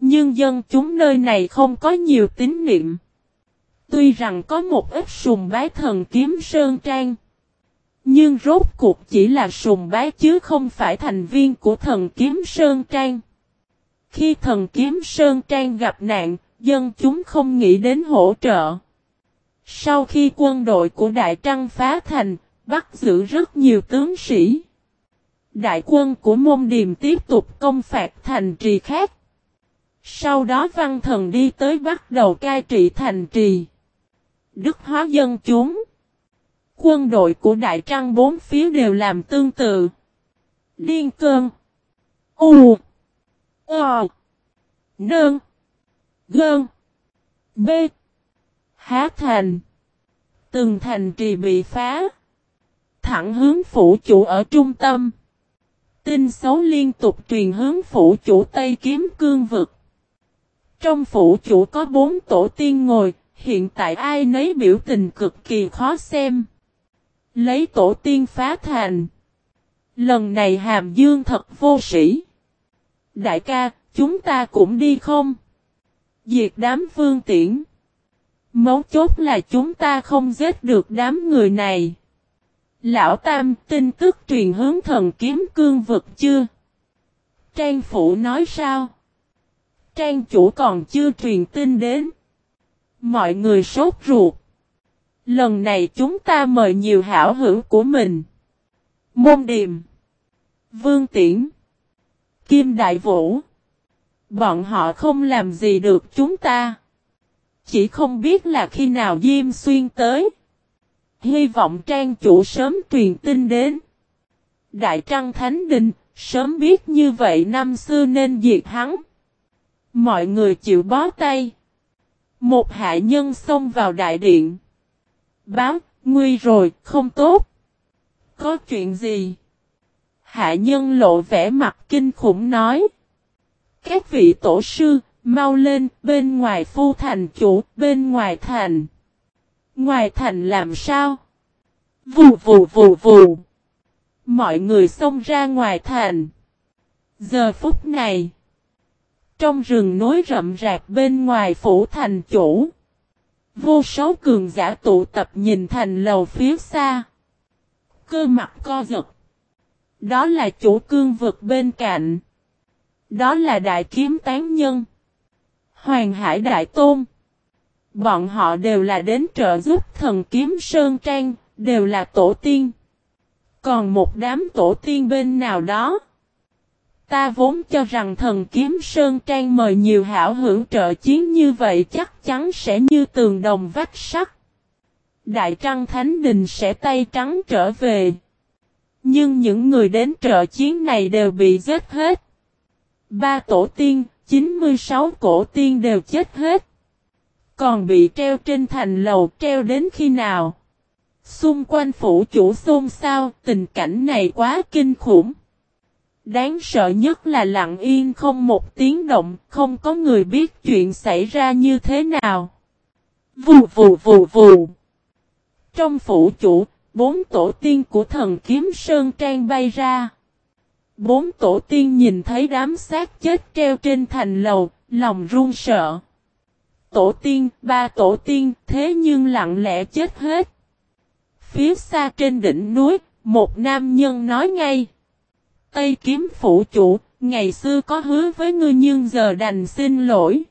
Nhưng dân chúng nơi này không có nhiều tín niệm. Tuy rằng có một ít sùng bái thần kiếm Sơn Trang. Nhưng rốt cuộc chỉ là sùng bái chứ không phải thành viên của thần kiếm Sơn Trang. Khi thần kiếm Sơn Trang gặp nạn, dân chúng không nghĩ đến hỗ trợ. Sau khi quân đội của Đại Trăng phá thành, bắt giữ rất nhiều tướng sĩ. Đại quân của môn điềm tiếp tục công phạt thành trì khác. Sau đó văn thần đi tới bắt đầu cai trị thành trì. Đức hóa dân chúng. Quân đội của Đại Trăng bốn phía đều làm tương tự. Điên cơn. U. O. Nơn. Gơn. B. Há thành. Từng thành trì bị phá. Thẳng hướng phủ chủ ở trung tâm. Tin xấu liên tục truyền hướng phủ chủ Tây Kiếm Cương Vực. Trong phủ chủ có bốn tổ tiên ngồi, hiện tại ai nấy biểu tình cực kỳ khó xem. Lấy tổ tiên phá thành. Lần này hàm dương thật vô sĩ. Đại ca, chúng ta cũng đi không? Diệt đám phương tiễn. Mấu chốt là chúng ta không giết được đám người này. Lão Tam tin tức truyền hướng thần kiếm cương vực chưa? Trang Phủ nói sao? Trang chủ còn chưa truyền tin đến. Mọi người sốt ruột. Lần này chúng ta mời nhiều hảo hữu của mình. Môn Điềm. Vương Tiễn. Kim Đại Vũ. Bọn họ không làm gì được chúng ta. Chỉ không biết là khi nào Diêm Xuyên tới. Hy vọng trang chủ sớm truyền tin đến. Đại Trăng Thánh Đình, sớm biết như vậy năm xưa nên diệt hắn. Mọi người chịu bó tay. Một hạ nhân xông vào đại điện. Báo, nguy rồi, không tốt. Có chuyện gì? Hạ nhân lộ vẻ mặt kinh khủng nói. Các vị tổ sư, mau lên, bên ngoài phu thành chủ, bên ngoài thành. Ngoài thành làm sao? Vù vù vù vù. Mọi người xông ra ngoài thành. Giờ phút này. Trong rừng núi rậm rạp bên ngoài phủ thành chủ. Vô số cường giả tụ tập nhìn thành lầu phía xa. Cơ mặt co giật. Đó là chủ cương vực bên cạnh. Đó là đại kiếm tán nhân. Hoàng Hải Đại Tôn. Bọn họ đều là đến trợ giúp thần kiếm Sơn Trang, đều là tổ tiên. Còn một đám tổ tiên bên nào đó. Ta vốn cho rằng thần kiếm Sơn Trang mời nhiều hảo hữu trợ chiến như vậy chắc chắn sẽ như tường đồng vách sắt. Đại Trăng Thánh Đình sẽ tay trắng trở về. Nhưng những người đến trợ chiến này đều bị giết hết. Ba tổ tiên, 96 cổ tiên đều chết hết. Còn bị treo trên thành lầu treo đến khi nào? Xung quanh phủ chủ xôn xao, tình cảnh này quá kinh khủng. Đáng sợ nhất là lặng yên không một tiếng động, không có người biết chuyện xảy ra như thế nào. Vù vù vù vù. Trong phủ chủ, bốn tổ tiên của thần kiếm Sơn Trang bay ra. Bốn tổ tiên nhìn thấy đám xác chết treo trên thành lầu, lòng run sợ. Tổ tiên, ba tổ tiên, thế nhưng lặng lẽ chết hết. Phía xa trên đỉnh núi, một nam nhân nói ngay. Tây kiếm phủ chủ, ngày xưa có hứa với ngươi nhưng giờ đành xin lỗi.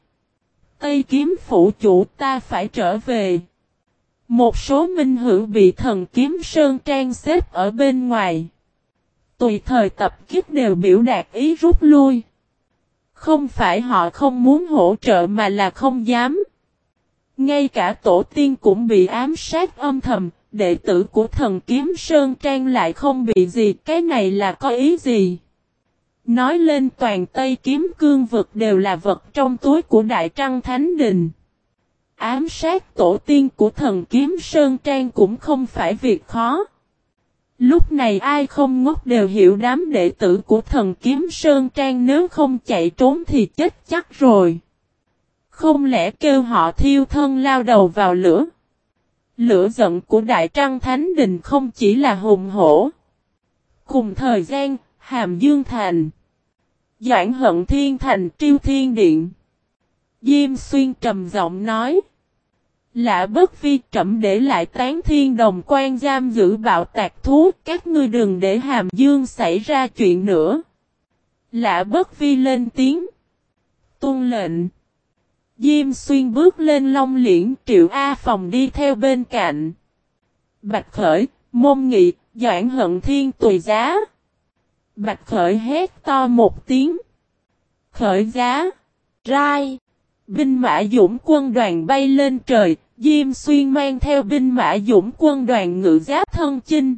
Tây kiếm phủ chủ ta phải trở về. Một số minh hữu bị thần kiếm sơn trang xếp ở bên ngoài. Tùy thời tập kích đều biểu đạt ý rút lui. Không phải họ không muốn hỗ trợ mà là không dám. Ngay cả tổ tiên cũng bị ám sát âm thầm, đệ tử của thần kiếm Sơn Trang lại không bị gì, cái này là có ý gì? Nói lên toàn Tây kiếm cương vực đều là vật trong túi của Đại Trăng Thánh Đình. Ám sát tổ tiên của thần kiếm Sơn Trang cũng không phải việc khó. Lúc này ai không ngốc đều hiểu đám đệ tử của thần kiếm Sơn Trang nếu không chạy trốn thì chết chắc rồi. Không lẽ kêu họ thiêu thân lao đầu vào lửa? Lửa giận của Đại Trăng Thánh Đình không chỉ là hùng hổ. Cùng thời gian, Hàm Dương Thành. Doãn hận thiên thành triêu thiên điện. Diêm xuyên trầm giọng nói. Lạ bất vi trầm để lại tán thiên đồng quan giam giữ bạo tạc thú, các ngươi đừng để hàm dương xảy ra chuyện nữa. Lạ bất vi lên tiếng. Tôn lệnh. Diêm xuyên bước lên long liễn triệu A phòng đi theo bên cạnh. Bạch khởi, môn nghị, doãn hận thiên tùy giá. Bạch khởi hét to một tiếng. Khởi giá. Rai. Binh mã dũng quân đoàn bay lên trời, Diêm Xuyên mang theo binh mã dũng quân đoàn ngự giáp thân chinh.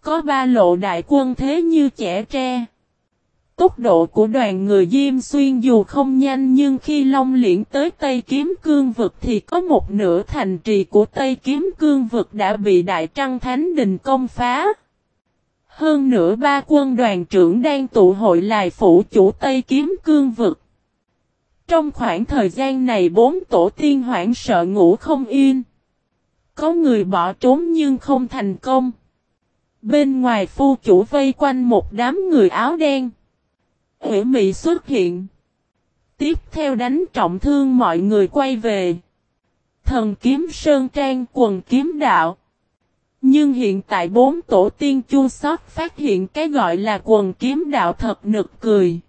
Có ba lộ đại quân thế như trẻ tre. Tốc độ của đoàn người Diêm Xuyên dù không nhanh nhưng khi Long Liễn tới Tây Kiếm Cương Vực thì có một nửa thành trì của Tây Kiếm Cương Vực đã bị Đại Trăng Thánh Đình công phá. Hơn nữa ba quân đoàn trưởng đang tụ hội lại phủ chủ Tây Kiếm Cương Vực. Trong khoảng thời gian này bốn tổ tiên hoảng sợ ngủ không yên. Có người bỏ trốn nhưng không thành công. Bên ngoài phu chủ vây quanh một đám người áo đen. Hủy mị xuất hiện. Tiếp theo đánh trọng thương mọi người quay về. Thần kiếm sơn trang, quần kiếm đạo. Nhưng hiện tại bốn tổ tiên chua sót phát hiện cái gọi là quần kiếm đạo thật nực cười.